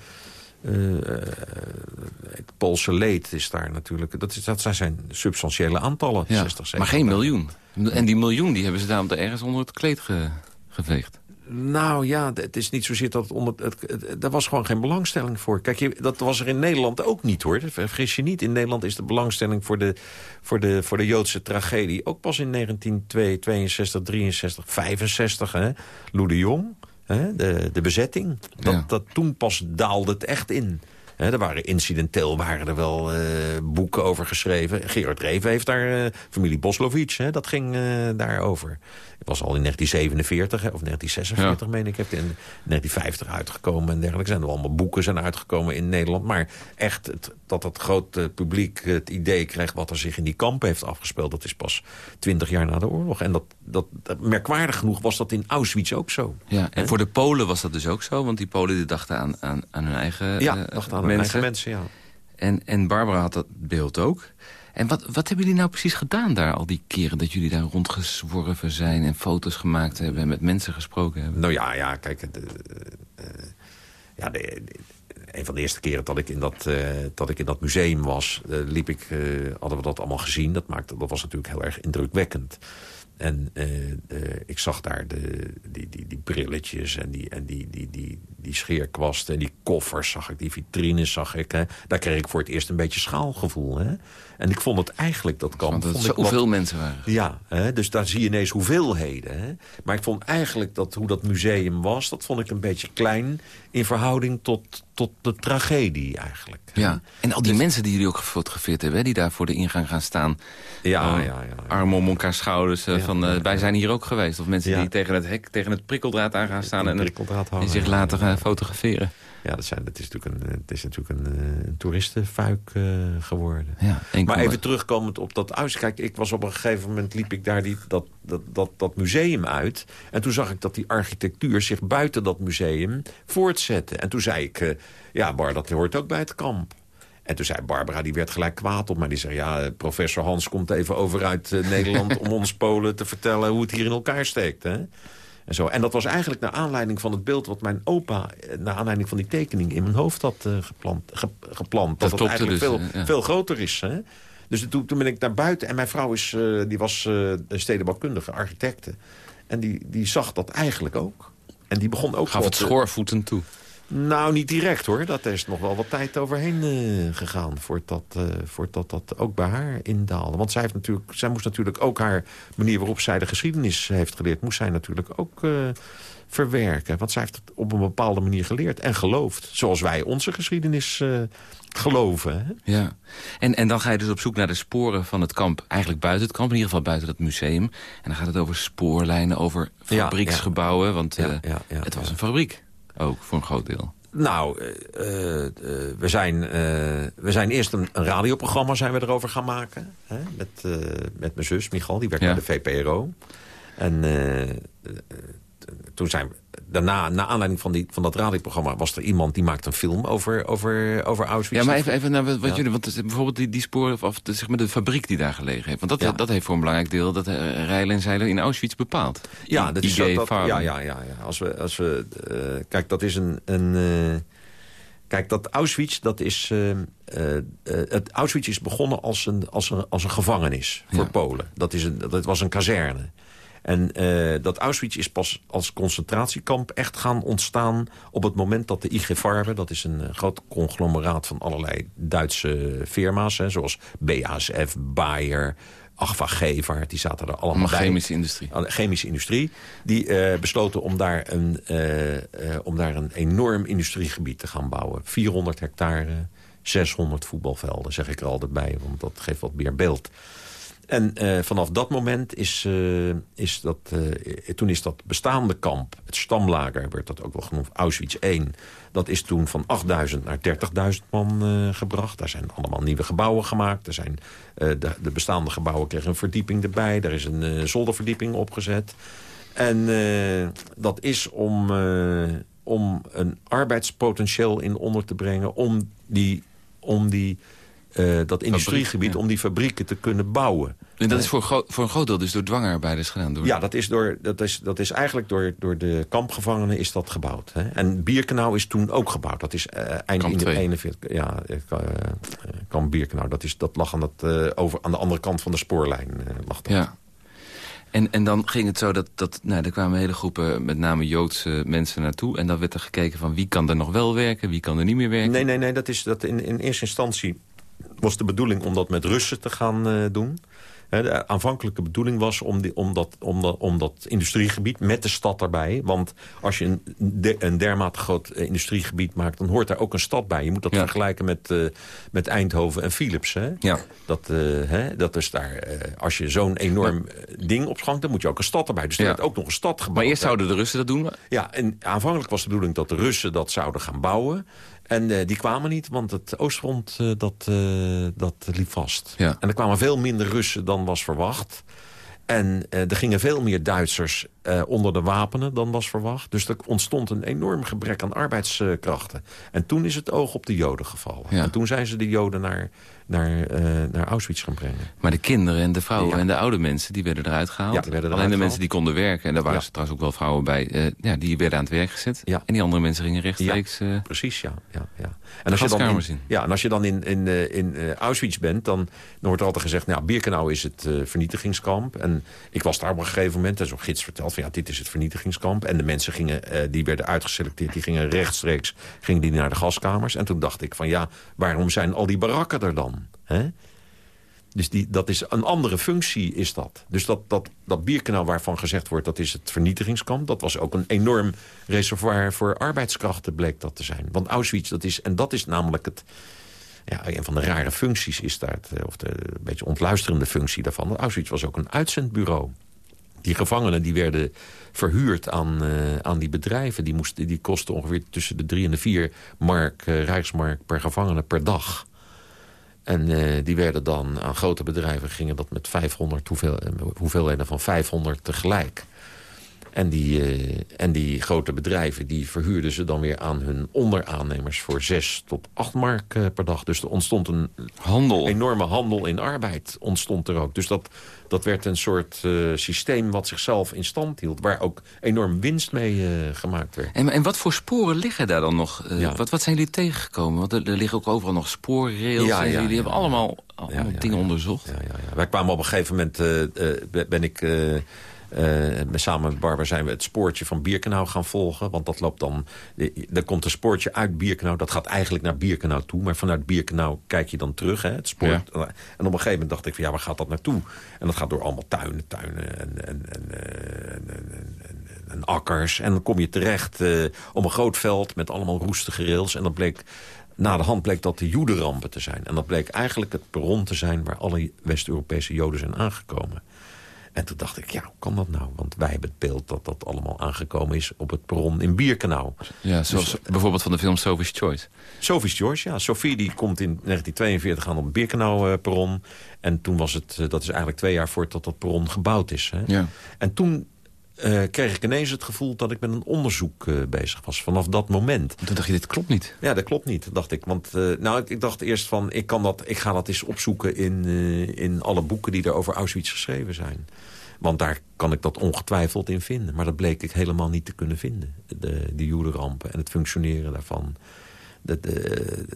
het Poolse leed is daar natuurlijk... Dat, is, dat zijn substantiële aantallen, ja, 60, Maar geen miljoen. En die miljoen die hebben ze daarom ergens onder het kleed ge geveegd? Nou ja, het is niet zozeer dat het onder... Het, het, was gewoon geen belangstelling voor. Kijk, je, dat was er in Nederland ook niet, hoor. Vergis je niet. In Nederland is de belangstelling voor de, voor de, voor de Joodse tragedie... ook pas in 1962, 63, 65, hè. Lou de Jong, hè, de, de bezetting. Dat, dat, toen pas daalde het echt in. er waren incidenteel waren er wel uh, boeken over geschreven. Gerard Reven heeft daar, uh, familie Boslovic, dat ging uh, daarover. Het was al in 1947 of 1946, meen ik. In 1950 uitgekomen en dergelijke. Zijn er allemaal boeken zijn uitgekomen in Nederland. Maar echt het, dat het grote publiek het idee kreeg... wat er zich in die kampen heeft afgespeeld... dat is pas twintig jaar na de oorlog. En dat, dat, merkwaardig genoeg was dat in Auschwitz ook zo. Ja, en voor de Polen was dat dus ook zo? Want die Polen die dachten aan, aan, aan hun eigen ja, uh, dachten aan hun eigen mensen, ja. En, en Barbara had dat beeld ook. En wat, wat hebben jullie nou precies gedaan daar al die keren... dat jullie daar rondgezworven zijn en foto's gemaakt hebben... en met mensen gesproken hebben? Nou ja, ja kijk... De, ja, de, een van de eerste keren dat ik in dat, uh, dat, ik in dat museum was... Liep ik, hadden we dat allemaal gezien. Dat, maakte, dat was natuurlijk heel erg indrukwekkend. En ik zag daar de, die, die, die brilletjes en, die, en die, die, die, die scheerkwasten en die koffers zag ik, die vitrines zag ik. Hè. Daar kreeg ik voor het eerst een beetje schaalgevoel. Hè. En ik vond het eigenlijk, dat kamp... Want het hoeveel mensen waren. Ja, hè, dus daar zie je ineens hoeveelheden. Hè. Maar ik vond eigenlijk dat hoe dat museum was... dat vond ik een beetje klein in verhouding tot, tot de tragedie eigenlijk. Ja, en al die dus- mensen die jullie ook gefotografeerd hebben... Hè, die daar voor de ingang gaan staan. Ja, uh, ja, ja, Armen om elkaar schouders. Uh, van, uh, wij zijn hier ook geweest. Of mensen die tegen het hek, tegen het prikkeldraad aan gaan staan... en, en zich laten fotograferen. Ja, dat, zijn, dat is natuurlijk een, het is natuurlijk een, eh, een toeristenfuik uh, geworden. Ja, maar even terugkomend op dat huis. Kijk, ik was op een gegeven moment liep ik daar die, dat, dat, dat, dat museum uit. En toen zag ik dat die architectuur zich buiten dat museum voortzette. En toen zei ik, uh, ja Bar, dat hoort ook bij het kamp. En toen zei Barbara, die werd gelijk kwaad op mij. Die zei, ja, professor Hans komt even over uit Nederland... om ons Polen te vertellen hoe het hier in elkaar steekt. Hè? En, zo. en dat was eigenlijk naar aanleiding van het beeld wat mijn opa... Eh, naar aanleiding van die tekening in mijn hoofd had uh, geplant, geplant. Dat, dat eigenlijk dus, veel, eh, veel groter is. Hè? Dus toen, toen, ben ik naar buiten. En mijn vrouw is, uh, die was uh, stedenbouwkundige, architecte. En die, die zag dat eigenlijk ook. En die begon ook... Gaf het schoorvoeten toe. Nou, niet direct hoor. Dat is nog wel wat tijd overheen uh, gegaan... Voordat, uh, voordat dat ook bij haar indaalde. Want zij, heeft natuurlijk, zij moest natuurlijk ook haar manier waarop zij de geschiedenis heeft geleerd... moest zij natuurlijk ook uh, verwerken. Want zij heeft het op een bepaalde manier geleerd en geloofd. Zoals wij onze geschiedenis geloven. Hè? Ja, en, en dan ga je dus op zoek naar de sporen van het kamp. Eigenlijk buiten het kamp, in ieder geval buiten het museum. En dan gaat het over spoorlijnen, over fabrieksgebouwen. Want het was een fabriek ook, voor een groot deel. Nou, uh, uh, we, zijn, we zijn eerst een, een, radioprogramma zijn we erover gaan maken. Hè? Met, met mijn zus, Michal, die werkt bij de VPRO. En toen zijn we, daarna, na aanleiding van, die, van dat radioprogramma... was er iemand die maakte een film over, over, over Auschwitz. Ja, maar even, even naar wat jullie... Want bijvoorbeeld die, die sporen, of de, zeg maar de fabriek die daar gelegen heeft. Want dat, dat heeft voor een belangrijk deel dat rijlen en zeilen in Auschwitz bepaald. Ja, dat is dat, ja, ja, ja, ja. Als we, als we, uh, kijk, dat is een... een uh, Kijk, dat Auschwitz, dat is, uh, uh, het Auschwitz is begonnen als een, als een, als een gevangenis voor ja. Polen. Dat, is een, dat was een kazerne. En uh, dat Auschwitz is pas als concentratiekamp echt gaan ontstaan... op het moment dat de IG Farbe, dat is een uh, groot conglomeraat van allerlei Duitse firma's... Hè, zoals BASF, Bayer, Agfa Gevaert, die zaten er allemaal bij. chemische industrie. Chemische industrie. Die uh, besloten om daar, een, uh, uh, om daar een enorm industriegebied te gaan bouwen. 400 hectare, 600 voetbalvelden, zeg ik er altijd bij. Want dat geeft wat meer beeld. En uh, vanaf dat moment is, uh, is dat, uh, toen is dat bestaande kamp, het stamlager, werd dat ook wel genoemd, Auschwitz 1. Dat is toen van 8.000 naar 30.000 man gebracht. Daar zijn allemaal nieuwe gebouwen gemaakt. Er zijn, de, de, bestaande gebouwen kregen een verdieping erbij. Daar is een zolderverdieping opgezet. En dat is om, om een arbeidspotentieel in onder te brengen... om die, om die uh, dat industriegebied ja. om die fabrieken te kunnen bouwen. En dat is voor, voor een groot deel dus door dwangarbeiders gedaan? Door... Ja, dat is, door, dat is, dat is eigenlijk door, door de kampgevangenen is dat gebouwd. Hè? En Bierkenau is toen ook gebouwd. Dat is uh, eind in de 41. Ja, uh, kamp Bierkenau. Dat, is, dat lag aan, dat, over, aan de andere kant van de spoorlijn. lag dat. Ja. En, en dan ging het zo dat, dat nou, er kwamen hele groepen, met name Joodse mensen naartoe. En dan werd er gekeken van wie kan er nog wel werken, wie kan er niet meer werken. Nee, nee, nee. Dat is dat in, in eerste instantie was de bedoeling om dat met Russen te gaan uh, doen. De aanvankelijke bedoeling was om, die, om, dat, om, dat, om dat industriegebied met de stad erbij. Want als je een, de, een dermate groot eh, industriegebied maakt... dan hoort daar ook een stad bij. Je moet dat ja. vergelijken met, uh, met Eindhoven en Philips. Hè? Ja. Dat, uh, dat is daar, uh, als je zo'n enorm ja. ding opschankt... dan moet je ook een stad erbij. Dus er werd ook nog een stad gebouwd. Maar eerst zouden de Russen dat doen? Ja, en aanvankelijk was de bedoeling dat de Russen dat zouden gaan bouwen. En uh, die kwamen niet, want het oostfront uh, dat, uh, dat liep vast. Ja. En er kwamen veel minder Russen dan was verwacht. En er gingen veel meer Duitsers onder de wapenen dan was verwacht. Dus er ontstond een enorm gebrek aan arbeidskrachten. En toen is het oog op de Joden gevallen. Ja. En toen zijn ze de Joden naar, naar, naar Auschwitz gaan brengen. Maar de kinderen en de vrouwen ja. en de oude mensen... die werden eruit gehaald. Ja, werden Alleen de mensen die konden werken... en daar waren trouwens ook wel vrouwen bij... ja, die werden aan het werk gezet. En die andere mensen gingen rechtstreeks... precies, ja. ja, ja. En als, je dan in, ja, en als je dan in, in, in Auschwitz bent, dan, dan wordt er altijd gezegd... nou, Birkenau is het vernietigingskamp. En ik was daar op een gegeven moment, en zo'n gids verteld... van ja, dit is het vernietigingskamp. En de mensen gingen, uh, die werden uitgeselecteerd, die gingen rechtstreeks gingen die naar de gaskamers. En toen dacht ik van ja, waarom zijn al die barakken er dan? Hè? Dus die, dat is een andere functie is dat. Dus dat, dat, dat bierkanaal waarvan gezegd wordt... dat is het vernietigingskamp. Dat was ook een enorm reservoir voor arbeidskrachten bleek dat te zijn. Want Auschwitz, dat is, en dat is namelijk het... Ja, een van de rare functies is daar... Het, of de een beetje ontluisterende functie daarvan. Auschwitz was ook een uitzendbureau. Die gevangenen die werden verhuurd aan, uh, aan die bedrijven. Die, moesten, die kosten ongeveer tussen de drie en de vier mark, uh, rijksmark per gevangene per dag. En uh, die werden dan aan grote bedrijven gingen dat met 500 hoeveel, hoeveelheden van 500 tegelijk. En die, uh, en die grote bedrijven die verhuurden ze dan weer aan hun onderaannemers voor 6 tot 8 mark uh, per dag. Dus er ontstond een handel. enorme handel in arbeid ontstond er ook. Dus dat, dat werd een soort uh, systeem wat zichzelf in stand hield. Waar ook enorm winst mee gemaakt werd. En, en wat voor sporen liggen daar dan nog? Ja. Wat, wat zijn jullie tegengekomen? Want er, er liggen ook overal nog spoorrails. Ja, en ja, jullie hebben allemaal, allemaal dingen onderzocht. Ja, ja, ja. Wij kwamen op een gegeven moment... ben ik... samen met Barbara zijn we het spoortje van Birkenau gaan volgen. Want dat loopt dan... Er komt een spoortje uit Birkenau. Dat gaat eigenlijk naar Birkenau toe. Maar vanuit Birkenau kijk je dan terug, hè, het spoor. En op een gegeven moment dacht ik van ja, waar gaat dat naartoe? En dat gaat door allemaal tuinen, tuinen en, en, en, en akkers. En dan kom je terecht uh, op een groot veld met allemaal roestige rails. En dat bleek na de hand bleek dat de jodenrampen te zijn. En dat bleek eigenlijk het perron te zijn... waar alle West-Europese joden zijn aangekomen. En toen dacht ik, ja, hoe kan dat nou? Want wij hebben het beeld dat dat allemaal aangekomen is... op het perron in Bierkanaal. Ja, zoals dus, bijvoorbeeld van de film Sophie's Choice. Sophie's Choice, ja. Sophie die komt in 1942 aan op het Bierkanaal-perron. En toen was het, eh, dat is eigenlijk twee jaar voordat dat perron gebouwd is. Hè? Ja. En toen uh, kreeg ik ineens het gevoel dat ik met een onderzoek uh, bezig was. Vanaf dat moment. Toen dacht je, dit klopt niet. Ja, dat klopt niet, dacht ik. Want uh, nou, ik, ik, dacht eerst van, ik, kan dat, ik ga dat eens opzoeken in, in alle boeken die er over Auschwitz geschreven zijn. Want daar kan ik dat ongetwijfeld in vinden. Maar dat bleek ik helemaal niet te kunnen vinden. De, de en het functioneren daarvan. Dat,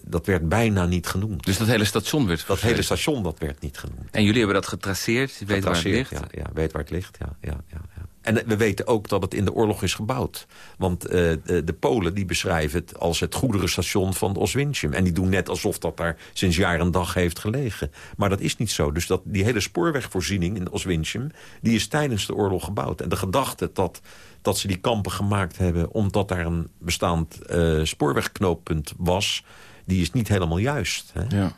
dat werd bijna niet genoemd. Dus dat hele station werd Dat hele station dat werd niet genoemd. En jullie hebben dat getraceerd? Je weet waar het ligt? Ja, ja, weet waar het ligt. Ja, ja, ja. En we weten ook dat het in de oorlog is gebouwd. Want uh, de, Polen die beschrijven het als het goederenstation van Oswincim. En die doen net alsof dat daar sinds jaar en dag heeft gelegen. Maar dat is niet zo. Dus dat, die hele spoorwegvoorziening in Oswincim... die is tijdens de oorlog gebouwd. En de gedachte dat, dat ze die kampen gemaakt hebben... omdat daar een bestaand uh, spoorwegknooppunt was... die is niet helemaal juist. Hè? Ja.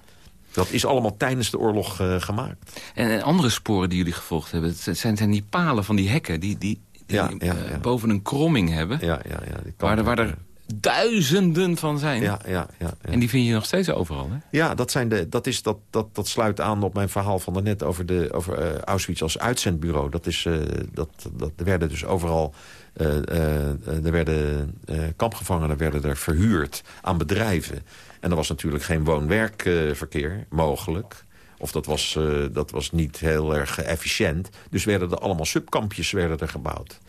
Dat is allemaal tijdens de oorlog uh, gemaakt. En, andere sporen die jullie gevolgd hebben... zijn, zijn die palen van die hekken die, die, die ja, ja, uh, boven een kromming hebben. Ja, ja, ja, die waar, er, waar er duizenden van zijn. Ja, ja, ja, En die vind je nog steeds overal, hè? Ja, dat, zijn de, dat, is, dat, dat, dat sluit aan op mijn verhaal van daarnet... over, de, over uh, Auschwitz als uitzendbureau. Dat is, uh, dat, dat, er werden dus overal... Er werden kampgevangenen werden er verhuurd aan bedrijven. En er was natuurlijk geen woon-werkverkeer mogelijk. Of dat was, uh, dat was niet heel erg efficiënt. Dus werden er allemaal subkampjes werden er gebouwd.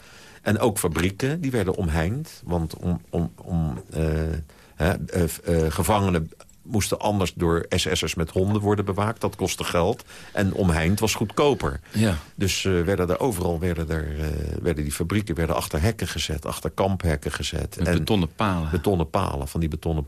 En ook fabrieken, die werden omheind. Want om, om, om uh, gevangenen moesten anders door SS'ers met honden worden bewaakt. Dat kostte geld. En omheind was goedkoper. Ja. Dus uh, werden er overal werden, er, uh, werden die fabrieken werden achter hekken gezet. Achter kamphekken gezet. Met en betonnen palen. Betonnen palen, van die betonnen,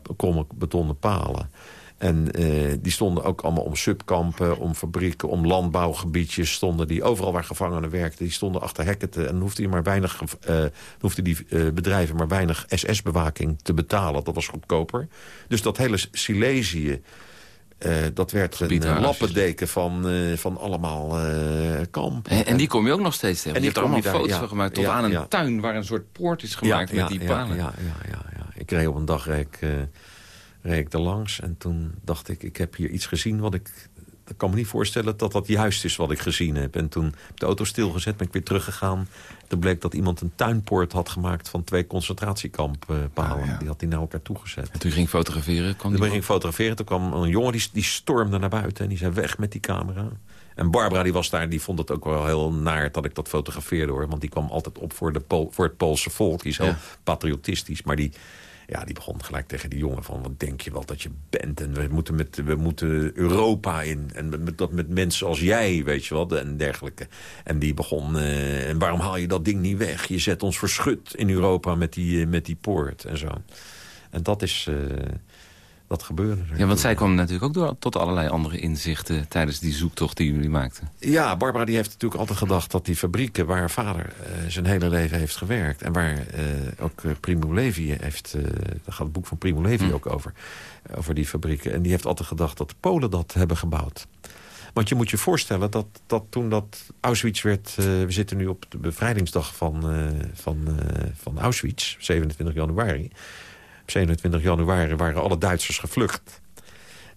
betonnen palen. En uh, die stonden ook allemaal om subkampen, om fabrieken, om landbouwgebiedjes. Stonden die overal waar gevangenen werkten, die stonden achter hekken te. En hoefde, maar weinig, uh, hoefde die uh, bedrijven maar weinig SS-bewaking te betalen. Dat was goedkoper. Dus dat hele Silesië. dat werd een lappendeken van, van allemaal kampen. En, en, die kom je ook nog steeds tegen. En je hebt er allemaal foto's van gemaakt. Tot aan een tuin waar een soort poort is gemaakt met die palen. Ja, ja, ja, ja, Ik reed op een dag reed reed ik er langs. En toen dacht ik, ik heb hier iets gezien wat ik... Ik kan me niet voorstellen dat dat juist is wat ik gezien heb. En toen heb ik de auto stilgezet, ben ik weer teruggegaan. Toen bleek dat iemand een tuinpoort had gemaakt van twee concentratiekamppalen. Ah, die had hij naar elkaar toegezet. En toen ging fotograferen? Kwam toen ging fotograferen. Toen kwam een jongen die, die stormde naar buiten en die zei weg met die camera. En Barbara die was daar, die vond het ook wel heel naar dat ik dat fotografeerde hoor. Want die kwam altijd op voor, de voor het Poolse volk. Die is heel patriotistisch. Maar die, ja, die begon gelijk tegen die jongen van... wat denk je wel dat je bent? En we moeten, met, we moeten Europa in. En met, dat met mensen als jij, weet je wel, en dergelijke. En die begon... Uh, en waarom haal je dat ding niet weg? Je zet ons verschut in Europa met die, uh, met die poort en zo. En dat is... Uh, dat gebeurde er. Ja, want zij kwam natuurlijk ook door, tot allerlei andere inzichten... tijdens die zoektocht die jullie maakten. Ja, Barbara die heeft natuurlijk altijd gedacht dat die fabrieken... waar haar vader uh, zijn hele leven heeft gewerkt... en waar uh, ook uh, Primo Levi heeft... daar gaat het boek van Primo Levi hm. ook over... over die fabrieken. En die heeft altijd gedacht dat de Polen dat hebben gebouwd. Want je moet je voorstellen dat, dat toen dat Auschwitz werd... we zitten nu op de bevrijdingsdag van, van, van Auschwitz, 27 januari... Op 27 januari waren alle Duitsers gevlucht.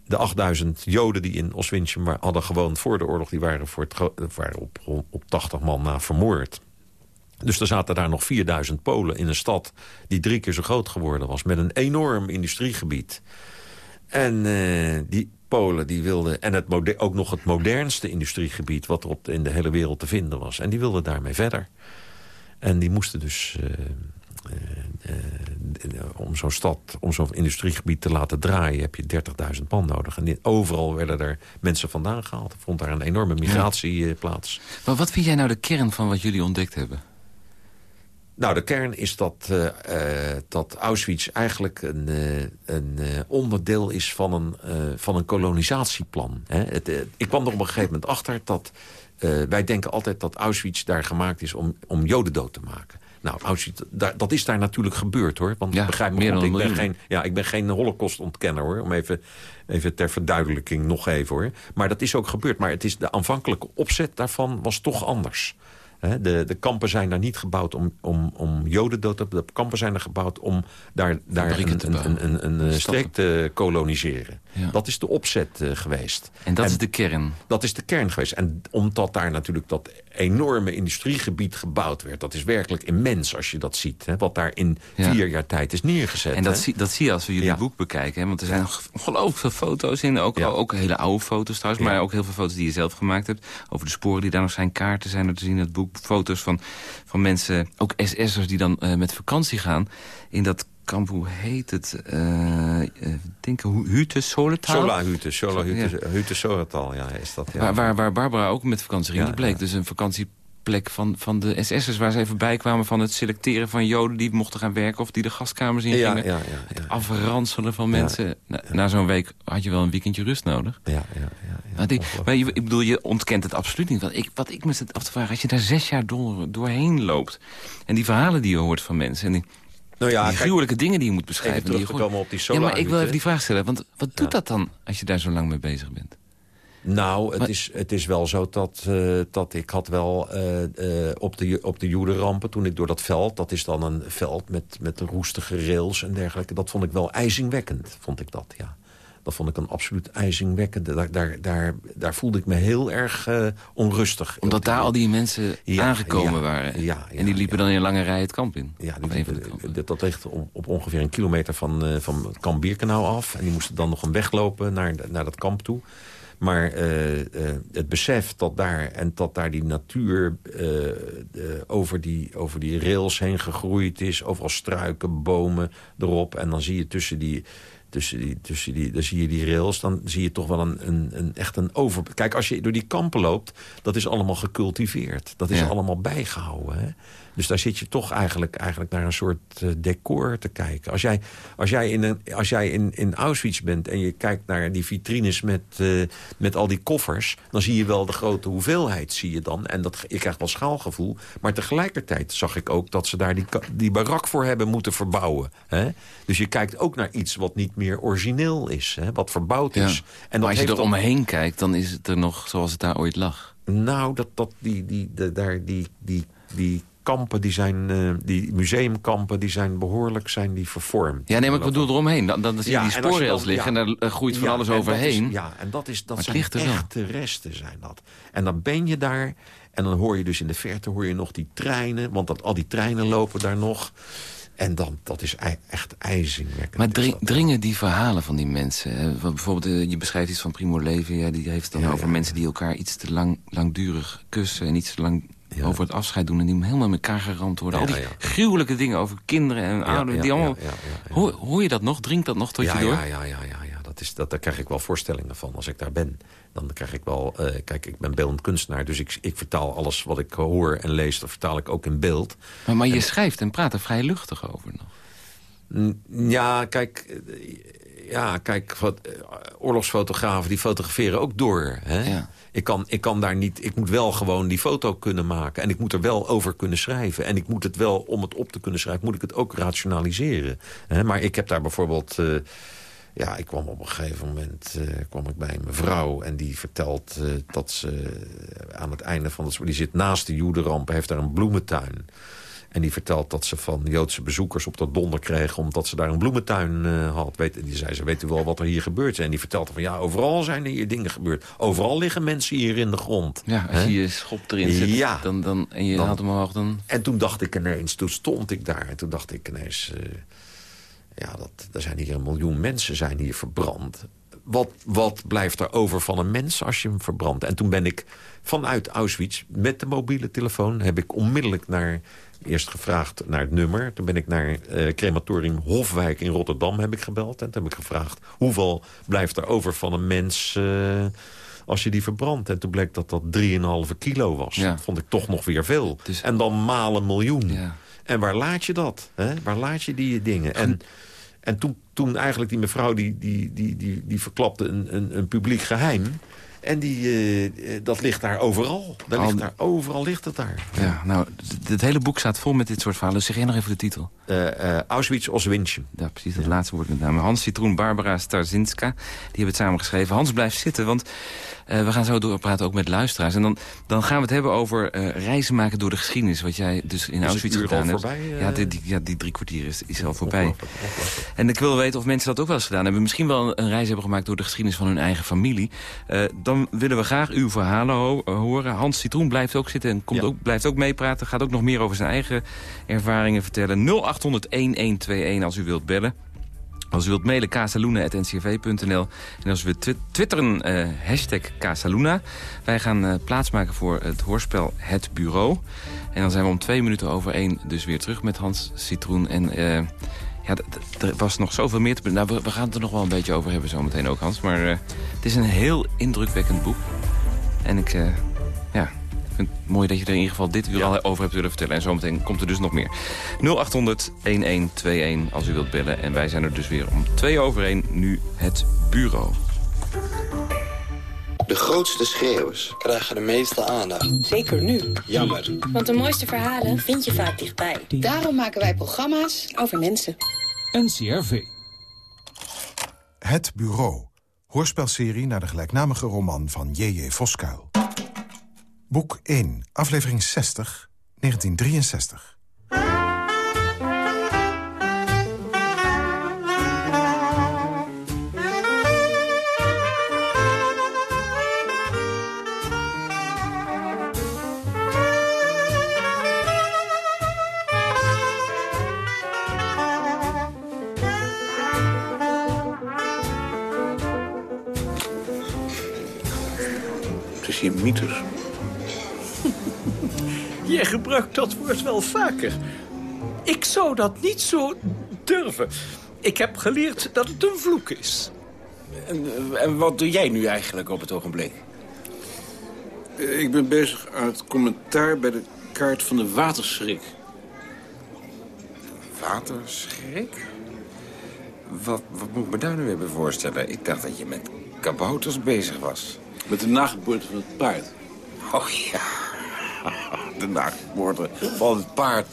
De 8000 Joden die in Oswincim hadden gewoond voor de oorlog... die waren, voor waren op, op 80 man na vermoord. Dus er zaten daar nog 4000 Polen in een stad... die drie keer zo groot geworden was... met een enorm industriegebied. En uh, die Polen die wilden... en het ook nog het modernste industriegebied... wat er op in de hele wereld te vinden was. En die wilden daarmee verder. En die moesten dus... Uh, om zo'n stad, om zo'n industriegebied te laten draaien... heb je 30.000 man nodig. En overal werden er mensen vandaan gehaald. Er vond daar een enorme migratie plaats. Maar wat vind jij nou de kern van wat jullie ontdekt hebben? Nou, de kern is dat, uh, dat Auschwitz eigenlijk een, een onderdeel is van een, van een kolonisatieplan. Hè? Het, ik kwam er op een gegeven moment achter dat... wij denken altijd dat Auschwitz daar gemaakt is om, om joden dood te maken. Nou, dat is daar natuurlijk gebeurd, hoor. Want ja, begrijp me goed, ik ben, geen, ja, ik ben geen holocaustontkenner, hoor. Om even, even ter verduidelijking nog even, hoor. Maar dat is ook gebeurd. Maar het is, de aanvankelijke opzet daarvan was toch anders. De, de kampen zijn daar niet gebouwd om, om, om joden dood te De kampen zijn er gebouwd om daar, daar een, een, een, een, een streek te koloniseren. Dat is de opzet uh, geweest. En dat is de kern? Dat is de kern geweest. En omdat daar natuurlijk dat enorme industriegebied gebouwd werd... dat is werkelijk immens als je dat ziet. Hè, wat daar in vier jaar tijd is neergezet. En dat, zie, dat zie je als we jullie boek bekijken. Hè, want er zijn ongelooflijk veel foto's in. Ook, ook hele oude foto's trouwens. Maar ook heel veel foto's die je zelf gemaakt hebt. Over de sporen die daar nog zijn. Kaarten zijn er te zien in het boek. Foto's van, van mensen, ook SS'ers die dan uh, met vakantie gaan. In dat kamp, hoe heet het? Uh, denk Hute Soletal? Sola Hute, Sola Hute, ja. Hute Soletal, ja, is dat. Ja. Waar, waar, waar Barbara ook met vakantie ging. Ja, bleek dus een vakantieplek van, van de SS'ers... waar ze even bij kwamen van het selecteren van joden... die mochten gaan werken of die de gastkamers in gingen. Ja, ja, ja, afranselen van mensen. Na, na zo'n week had je wel een weekendje rust nodig. Ja, ja, ja. die, maar je, ik bedoel, je ontkent het absoluut niet. Want ik, wat ik me zit af te vragen, als je daar zes jaar door, doorheen loopt... en die verhalen die je hoort van mensen... En die, nou ja, die gruwelijke dingen die je moet beschrijven. Even terug te komen op die Ja, maar ik wil even die vraag stellen. Want wat doet dat dan als je daar zo lang mee bezig bent? Nou, het, is, het is wel zo dat, uh, dat ik had wel uh, uh, op de, op de Jodenrampen... toen ik door dat veld, dat is dan een veld met, met roestige rails en dergelijke... dat vond ik wel ijzingwekkend, vond ik dat, ja. Dat vond ik een absoluut ijzingwekkende. Daar, daar, daar, daar voelde ik me heel erg uh, onrustig. Omdat daar al die mensen ja, aangekomen ja, waren. Ja, en die liepen dan in lange rij het kamp in. Ja, die dat ligt op, op, ongeveer een kilometer van, uh, van het kamp Birkenau af. En die moesten dan nog een weg lopen naar, naar dat kamp toe. Maar uh, uh, het besef dat daar, en dat daar die natuur uh, over, die, over die rails heen gegroeid is... overal struiken, bomen erop... en dan zie je tussen die, tussen die, tussen die, dan zie je die rails, dan zie je toch wel een, een, een echt een over... Kijk, als je door die kampen loopt, dat is allemaal gecultiveerd. Dat is allemaal bijgehouden. Hè? Dus daar zit je toch eigenlijk, eigenlijk naar een soort uh, decor te kijken. Als jij, als jij, in, een, als jij in, in Auschwitz bent en je kijkt naar die vitrines met, uh, met al die koffers... dan zie je wel de grote hoeveelheid, zie je dan. En dat, je krijgt wel schaalgevoel. Maar tegelijkertijd zag ik ook dat ze daar die, die barak voor hebben moeten verbouwen. Hè? Dus je kijkt ook naar iets wat niet meer origineel is. Hè? Wat verbouwd is. En maar als je er omheen kijkt, dan is het er nog zoals het daar ooit lag. Nou, dat, dat, die, die, de, daar, die, die, die kampen, die, zijn, uh, die museumkampen, die zijn behoorlijk zijn die vervormd. Ja, nee, maar ik bedoel eromheen. Dan, dan zie je die spoorrails liggen en daar groeit van alles overheen. Is, ja, en dat, is, dat zijn echte resten zijn dat. En dan ben je daar en dan hoor je dus in de verte hoor je nog die treinen. Want dat, al die treinen lopen daar nog. En dan, dat is echt ijzingwekkend. Maar dringen die verhalen van die mensen? Hè? Bijvoorbeeld, eh, je beschrijft iets van Primo Levi. Ja, die heeft het dan over mensen die elkaar iets te lang, langdurig kussen... en iets te lang over het afscheid doen... en die helemaal met elkaar geramd worden. Al die gruwelijke dingen over kinderen en ouderen. die allemaal, hoor, hoor, je dat nog? Drinkt dat nog tot je door? Ja, ja, ja, ja. Dat is, dat, daar krijg ik wel voorstellingen van als ik daar ben. Dan krijg ik wel... Uh, kijk, ik ben beeldend kunstenaar, dus ik, ik vertaal alles wat ik hoor en lees... dat vertaal ik ook in beeld. Maar, maar je schrijft en praat er vrij luchtig over nog. Ja, kijk, eh, ja, kijk wat, eh, oorlogsfotografen die fotograferen ook door. Hè? Ja. Ik, kan, ik kan daar niet, ik moet wel gewoon die foto kunnen maken. En ik moet er wel over kunnen schrijven. En ik moet het wel, om het op te kunnen schrijven, moet ik het ook rationaliseren. Hè? Maar ik heb daar bijvoorbeeld... Uh, ja, ik kwam op een gegeven moment uh, kwam ik bij mijn vrouw... en die vertelt uh, dat ze aan het einde van het... die zit naast de Joedenramp, heeft daar een bloementuin... En die vertelt dat ze van Joodse bezoekers op dat donder kregen... omdat ze daar een bloementuin uh, had. Weet, die zei ze, weet u wel wat er hier gebeurt? En die vertelde van, ja, overal zijn er hier dingen gebeurd. Overal liggen mensen hier in de grond. Ja, als je je schop erin zet ja, dan, dan, en je haalt hem omhoog, dan... En toen dacht ik ineens, toen stond ik daar... en toen dacht ik ineens, uh, ja, dat, er zijn hier een miljoen mensen zijn hier verbrand wat, wat blijft er over van een mens als je hem verbrandt? En toen ben ik vanuit Auschwitz met de mobiele telefoon... heb ik onmiddellijk naar eerst gevraagd naar het nummer. Toen ben ik naar uh, crematorium Hofwijk in Rotterdam heb ik gebeld. En toen heb ik gevraagd hoeveel blijft er over van een mens... Uh, als je die verbrandt. En toen bleek dat dat 3,5 kilo was. Ja. Dat vond ik toch nog weer veel. Dus... En dan malen miljoen. Ja. En waar laat je dat? Hè? Waar laat je die dingen? En, en toen, toen eigenlijk die mevrouw die, die, die, die, die verklapte een, een, een publiek geheim... En die, uh, dat ligt daar overal. Daar ligt daar, overal ligt het daar. Ja, nou, het hele boek staat vol met dit soort verhalen. zeg jij nog even de titel. Uh, uh, Auschwitz Oswinchem. Ja, precies. Het laatste woord met name. Hans Citroen, Barbara Starzinska. Die hebben het samen geschreven. Hans blijft zitten, want uh, we gaan zo doorpraten ook met luisteraars. En dan, dan gaan we het hebben over uh, reizen maken door de geschiedenis. Wat jij dus in Auschwitz gedaan hebt. Voorbij, uh... ja, die, die, ja, die drie kwartier is, is al voorbij. En ik wil weten of mensen dat ook wel eens gedaan hebben. Misschien wel een reis hebben gemaakt door de geschiedenis van hun eigen familie. dan willen we graag uw verhalen ho horen. Hans Citroen blijft ook zitten en komt ook, blijft ook meepraten. Gaat ook nog meer over zijn eigen ervaringen vertellen. 0800-1121 als u wilt bellen. Als u wilt mailen, casaluna.ncv.nl. En als u wilt twitteren, uh, hashtag Casaluna. Wij gaan uh, plaatsmaken voor het hoorspel Het Bureau. En dan zijn we om twee minuten over één dus weer terug met Hans Citroen. En uh, ja, er was nog zoveel meer te... Nou, we, we, gaan het er nog wel een beetje over hebben zometeen ook, Hans. Maar het is een heel indrukwekkend boek. En ik vind het mooi dat je er in ieder geval dit uur al over hebt willen vertellen. En zometeen komt er dus nog meer. 0800-1121 als u wilt bellen. En wij zijn er dus weer om twee over één. Nu het bureau. De grootste schreeuwers krijgen de meeste aandacht. Zeker nu. Jammer. Want de mooiste verhalen vind je vaak dichtbij. Daarom maken wij programma's over mensen. NCRV. Het Bureau. Hoorspelserie naar de gelijknamige roman van J.J. Voskuil. Boek 1, aflevering 60, 1963. Het is hier mythes. Jij gebruikt dat woord wel vaker. Ik zou dat niet zo durven. Ik heb geleerd dat het een vloek is. En, en wat doe jij nu eigenlijk op het ogenblik? Eh, ik ben bezig aan het commentaar bij de kaart van de waterschrik. Waterschrik? Wat, wat moet ik me daar nu weer bij voorstellen? Ik dacht dat je met kabouters bezig was. Met de nageboorte van het paard. Oh ja de nachtwoorden van het paard.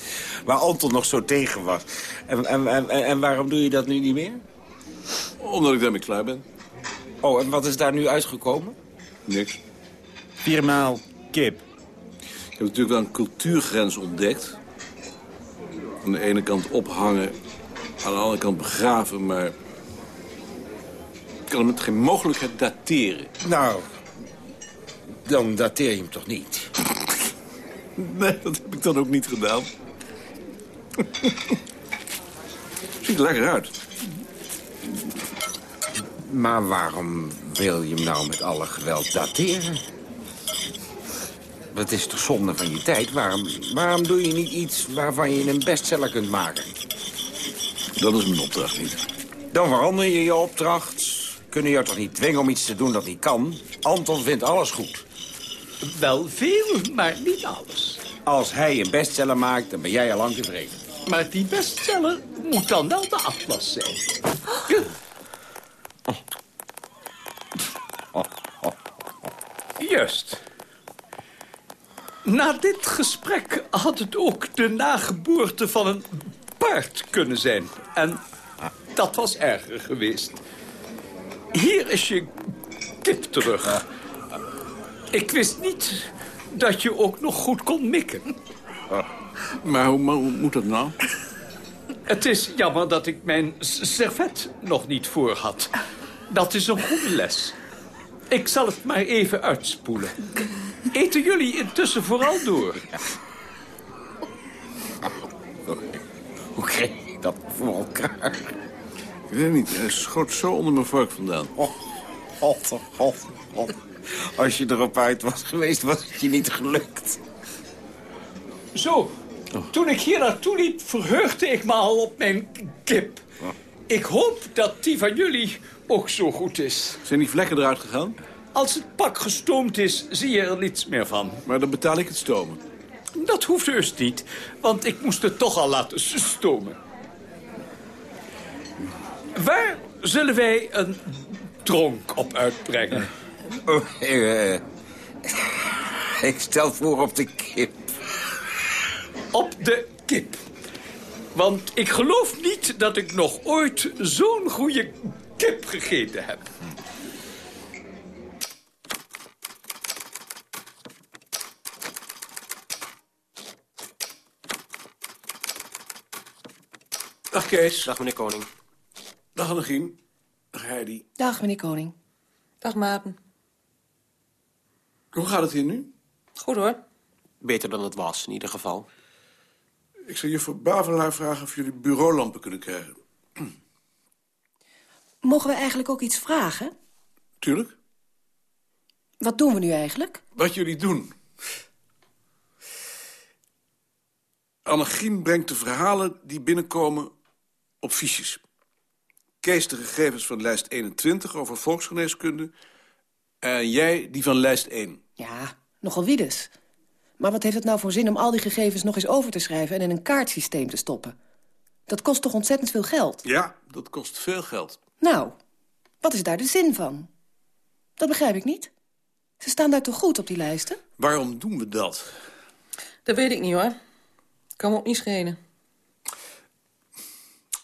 Waar Anton nog zo tegen was. En, en, en, en waarom doe je dat nu niet meer? Omdat ik daarmee klaar ben. Oh, en wat is daar nu uitgekomen? Niks. Viermaal kip. Ik heb natuurlijk wel een cultuurgrens ontdekt. Aan de ene kant ophangen, aan de andere kant begraven, maar... Ik kan hem met geen mogelijkheid dateren. Nou, dan dateer je hem toch niet? Nee, dat heb ik dan ook niet gedaan. Ziet er lekker uit. Maar waarom wil je hem nou met alle geweld dateren? Dat is toch zonde van je tijd? Waarom, waarom doe je niet iets waarvan je een bestseller kunt maken? Dat is mijn opdracht niet. Dan verander je je opdracht. Kunnen je toch niet dwingen om iets te doen dat niet kan? Anton vindt alles goed. Wel veel, maar niet alles. Als hij een bestseller maakt, dan ben jij al lang tevreden. Maar die bestseller moet dan wel de atlas zijn. Juist. Na dit gesprek had het ook de nageboorte van een paard kunnen zijn. En dat was erger geweest. Hier is je kip terug. Ik wist niet dat je ook nog goed kon mikken. Maar hoe, moet dat nou? Het is jammer dat ik mijn servet nog niet voor had. Dat is een goede les. Ik zal het maar even uitspoelen. Eten jullie intussen vooral door? Hoe je dat voor elkaar? Ik weet niet, hij schoot zo onder mijn vork vandaan. Oh, God, God, God. Als je erop uit was geweest, was het je niet gelukt. Zo, toen ik hier naartoe liep, verheugde ik me al op mijn kip. Ik hoop dat die van jullie ook zo goed is. Zijn die vlekken eruit gegaan? Als het pak gestoomd is, zie je er niets meer van. Maar dan betaal ik het stomen. Dat hoeft dus niet, want ik moest het toch al laten stomen. Waar zullen wij een dronk op uitbrengen? Oh, ik stel voor op de kip. Op de kip. Want ik geloof niet dat ik nog ooit zo'n goede kip gegeten heb. Dag Kees. Dag meneer Koning. Dag Annegien. Dag Heidi. Dag meneer Koning. Dag Maarten. Hoe gaat het hier nu? Goed hoor. Beter dan het was, in ieder geval. Ik zou juffrouw Bavelaar vragen of jullie bureaulampen kunnen krijgen. Mogen we eigenlijk ook iets vragen? Tuurlijk. Wat doen we nu eigenlijk? Wat jullie doen. Annegien brengt de verhalen die binnenkomen op fiches. Kees de gegevens van lijst 21 over volksgeneeskunde... en jij die van lijst 1. Ja, nogal wie dus. Maar wat heeft het nou voor zin om al die gegevens nog eens over te schrijven... en in een kaartsysteem te stoppen? Dat kost toch ontzettend veel geld? Ja, dat kost veel geld. Nou, wat is daar de zin van? Dat begrijp ik niet. Ze staan daar toch goed op die lijsten? Waarom doen we dat? Dat weet ik niet hoor. Kan me ook niet schelen.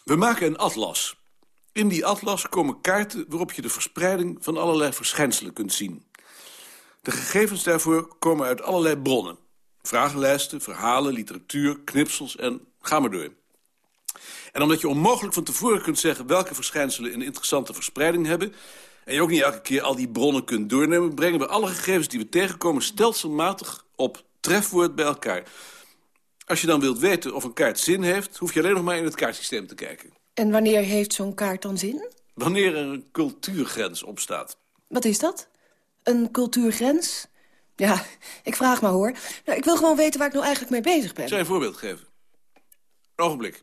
We maken een atlas. In die atlas komen kaarten waarop je de verspreiding van allerlei verschijnselen kunt zien. De gegevens daarvoor komen uit allerlei bronnen. Vragenlijsten, verhalen, literatuur, knipsels en ga maar door. En omdat je onmogelijk van tevoren kunt zeggen... welke verschijnselen een interessante verspreiding hebben... en je ook niet elke keer al die bronnen kunt doornemen... brengen we alle gegevens die we tegenkomen stelselmatig op trefwoord bij elkaar. Als je dan wilt weten of een kaart zin heeft... hoef je alleen nog maar in het kaartsysteem te kijken. En wanneer heeft zo'n kaart dan zin? Wanneer er een cultuurgrens opstaat. Wat is dat? Een cultuurgrens? Ja, ik vraag maar hoor. Nou, ik wil gewoon weten waar ik nou eigenlijk mee bezig ben. Ik zal je een voorbeeld geven. Een ogenblik.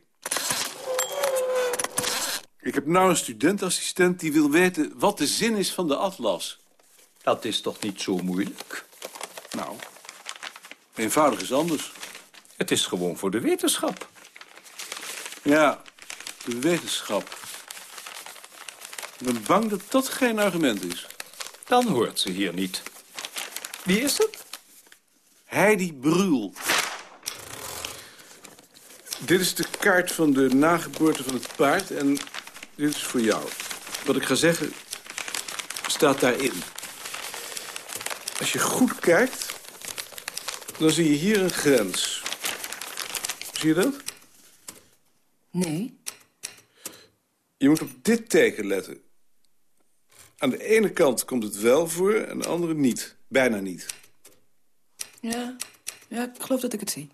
Ik heb nou een studentassistent die wil weten wat de zin is van de atlas. Dat is toch niet zo moeilijk? Nou, eenvoudig is anders. Het is gewoon voor de wetenschap. Ja, de wetenschap. Ik ben bang dat dat geen argument is. Dan hoort ze hier niet. Wie is het? Heidi Bruhl. Dit is de kaart van de nageboorte van het paard en dit is voor jou. Wat ik ga zeggen staat daarin. Als je goed kijkt, dan zie je hier een grens. Zie je dat? Nee. Je moet op dit teken letten. Aan de ene kant komt het wel voor, en de andere niet. Bijna niet. Ja, ja ik geloof dat ik het zie.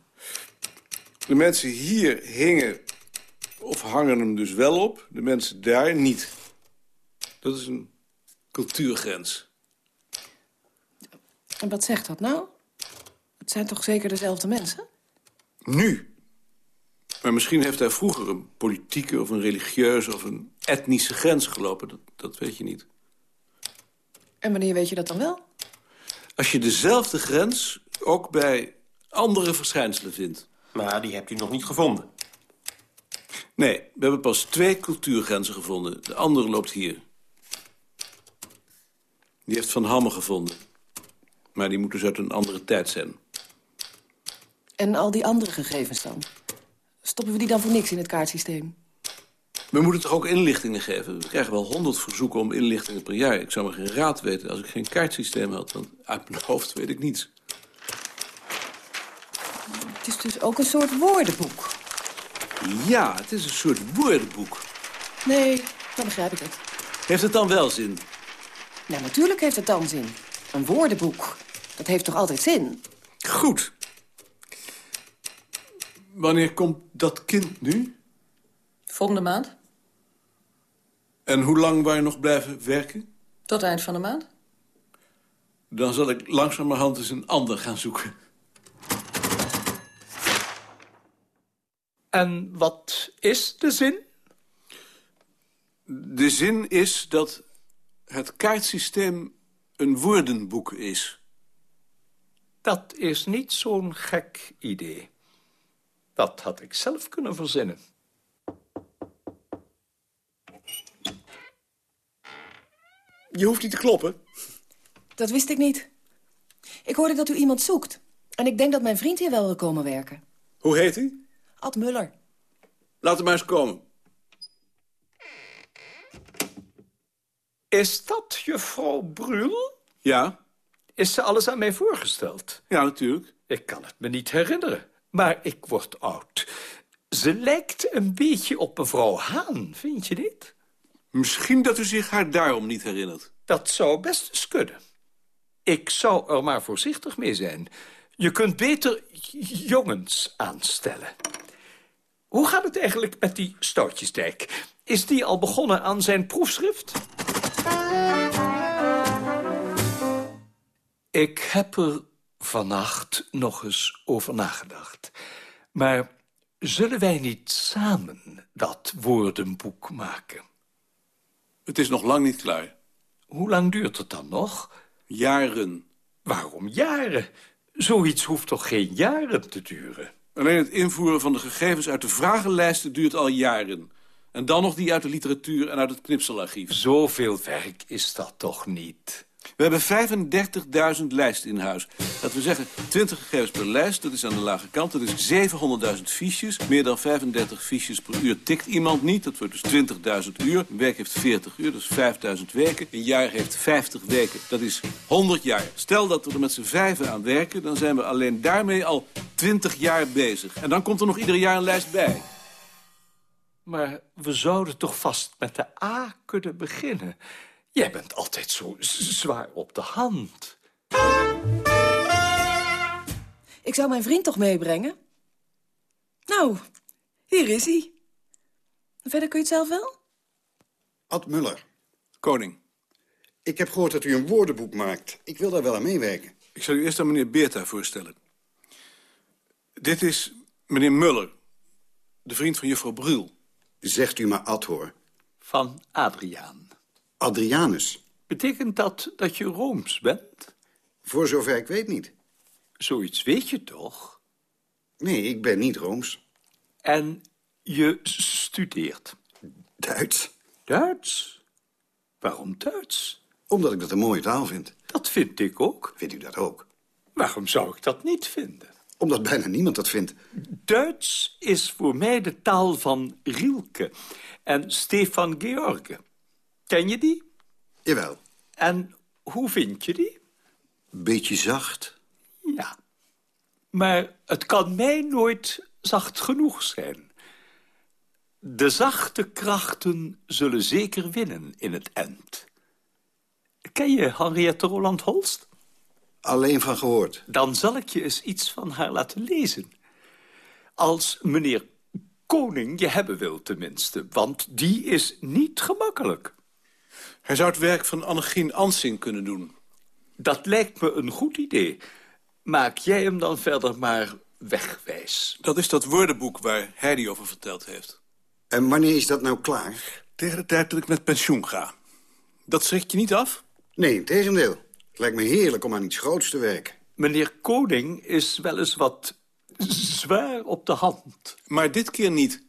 De mensen hier hingen of hangen hem dus wel op. De mensen daar niet. Dat is een cultuurgrens. En wat zegt dat nou? Het zijn toch zeker dezelfde mensen? Nu. Maar misschien heeft hij vroeger een politieke of een religieuze of een etnische grens gelopen. Dat, dat weet je niet. En wanneer weet je dat dan wel? Als je dezelfde grens ook bij andere verschijnselen vindt. Maar die hebt u nog niet gevonden. Nee, we hebben pas twee cultuurgrenzen gevonden. De andere loopt hier. Die heeft Van Hamme gevonden. Maar die moet dus uit een andere tijd zijn. En al die andere gegevens dan? Stoppen we die dan voor niks in het kaartsysteem? We moeten toch ook inlichtingen geven? We krijgen wel honderd verzoeken om inlichtingen per jaar. Ik zou maar geen raad weten als ik geen kaartsysteem had. Want uit mijn hoofd weet ik niets. Het is dus ook een soort woordenboek. Ja, het is een soort woordenboek. Nee, dan begrijp ik het. Heeft het dan wel zin? Ja, natuurlijk heeft het dan zin. Een woordenboek. Dat heeft toch altijd zin? Goed. Wanneer komt dat kind nu? Volgende maand. En hoe lang wou je nog blijven werken? Tot eind van de maand? Dan zal ik langzamerhand eens een ander gaan zoeken. En wat is de zin? De zin is dat het kaartsysteem een woordenboek is. Dat is niet zo'n gek idee. Dat had ik zelf kunnen verzinnen. Je hoeft niet te kloppen. Dat wist ik niet. Ik hoorde dat u iemand zoekt. En ik denk dat mijn vriend hier wel wil komen werken. Hoe heet hij? Ad Muller. Laat hem maar eens komen. Is dat juffrouw Brul? Ja. Is ze alles aan mij voorgesteld? Ja, natuurlijk. Ik kan het me niet herinneren, maar ik word oud. Ze lijkt een beetje op mevrouw Haan, vind je niet? Misschien dat u zich haar daarom niet herinnert. Dat zou best eens. Ik zou er maar voorzichtig mee zijn. Je kunt beter jongens aanstellen. Hoe gaat het eigenlijk met die Stoutjesdijk? Is die al begonnen aan zijn proefschrift? Ik heb er vannacht nog eens over nagedacht. Maar zullen wij niet samen dat woordenboek maken? Het is nog lang niet klaar. Hoe lang duurt het dan nog? Jaren. Waarom jaren? Zoiets hoeft toch geen jaren te duren? Alleen het invoeren van de gegevens uit de vragenlijsten duurt al jaren. En dan nog die uit de literatuur en uit het knipselarchief. Zoveel werk is dat toch niet? We hebben 35.000 lijsten in huis. Laten we zeggen 20 gegevens per lijst, dat is aan de lage kant. Dat is 700.000 fiches. Meer dan 35 fiches per uur tikt iemand niet. Dat wordt dus 20.000 uur. Een week heeft 40 uur, dat is 5.000 weken. Een jaar heeft 50 weken, dat is 100 jaar. Stel dat we er met z'n vijven aan werken... dan zijn we alleen daarmee al 20 jaar bezig. En dan komt er nog ieder jaar een lijst bij. Maar we zouden toch vast met de A kunnen beginnen... Jij bent altijd zo zwaar op de hand. Ik zou mijn vriend toch meebrengen? Nou, hier is hij. Verder kun je het zelf wel? Ad Muller. Koning. Ik heb gehoord dat u een woordenboek maakt. Ik wil daar wel aan meewerken. Ik zal u eerst aan meneer Beerta voorstellen. Dit is meneer Muller, de vriend van juffrouw Brul. Zegt u maar Ad, hoor. Van Adriaan. Adrianus. Betekent dat dat je Rooms bent? Voor zover ik weet niet. Zoiets weet je toch? Nee, ik ben niet Rooms. En je studeert? Duits. Duits? Waarom Duits? Omdat ik dat een mooie taal vind. Dat vind ik ook. Vindt u dat ook? Waarom zou ik dat niet vinden? Omdat bijna niemand dat vindt. Duits is voor mij de taal van Rielke en Stefan George. Ken je die? Jawel. En hoe vind je die? Beetje zacht. Ja. Maar het kan mij nooit zacht genoeg zijn. De zachte krachten zullen zeker winnen in het end. Ken je Henriette Roland Holst? Alleen van gehoord. Dan zal ik je eens iets van haar laten lezen. Als meneer Koning je hebben wil tenminste, want die is niet gemakkelijk. Hij zou het werk van Annegien Ansing kunnen doen. Dat lijkt me een goed idee. Maak jij hem dan verder maar wegwijs. Dat is dat woordenboek waar Heidi over verteld heeft. En wanneer is dat nou klaar? Tegen de tijd dat ik met pensioen ga. Dat schrikt je niet af? Nee, in tegendeel. Het lijkt me heerlijk om aan iets groots te werken. Meneer Koning is wel eens wat zwaar op de hand. Maar dit keer niet.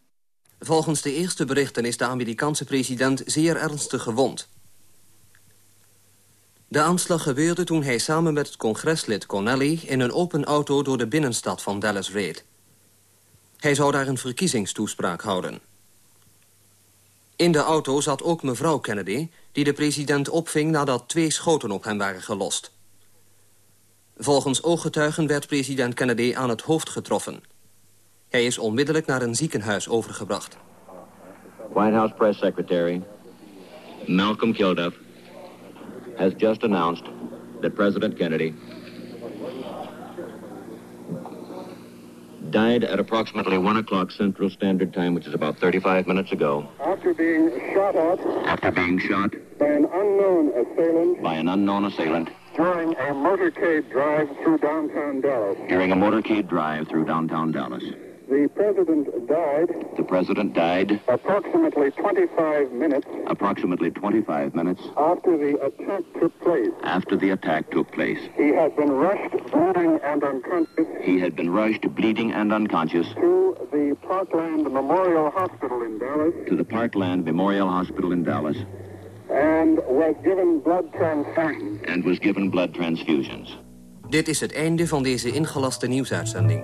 Volgens de eerste berichten is de Amerikaanse president zeer ernstig gewond. De aanslag gebeurde toen hij samen met het congreslid Connelly... in een open auto door de binnenstad van Dallas reed. Hij zou daar een verkiezingstoespraak houden. In de auto zat ook mevrouw Kennedy... die de president opving nadat twee schoten op hem waren gelost. Volgens ooggetuigen werd president Kennedy aan het hoofd getroffen. Hij is onmiddellijk naar een ziekenhuis overgebracht. White House Press Secretary Malcolm Kilduff has just announced that President Kennedy died at approximately 1 o'clock Central Standard Time, which is about 35 minutes ago. After being shot at After being shot by an unknown assailant by an unknown assailant during a motorcade drive through downtown Dallas. during a motorcade drive through downtown Dallas. The president died The president died approximately 25 minutes approximately 25 minutes after the attack took place. after the attack took place. He has been rushed, bleeding and unconscious, He had been rushed, bleeding and unconscious, to the Parkland Memorial Hospital in Dallas to the Parkland Memorial Hospital in Dallas and was given blood transfusion. and was given blood transfusions. Dit is het einde van deze ingelaste nieuwsuitzending.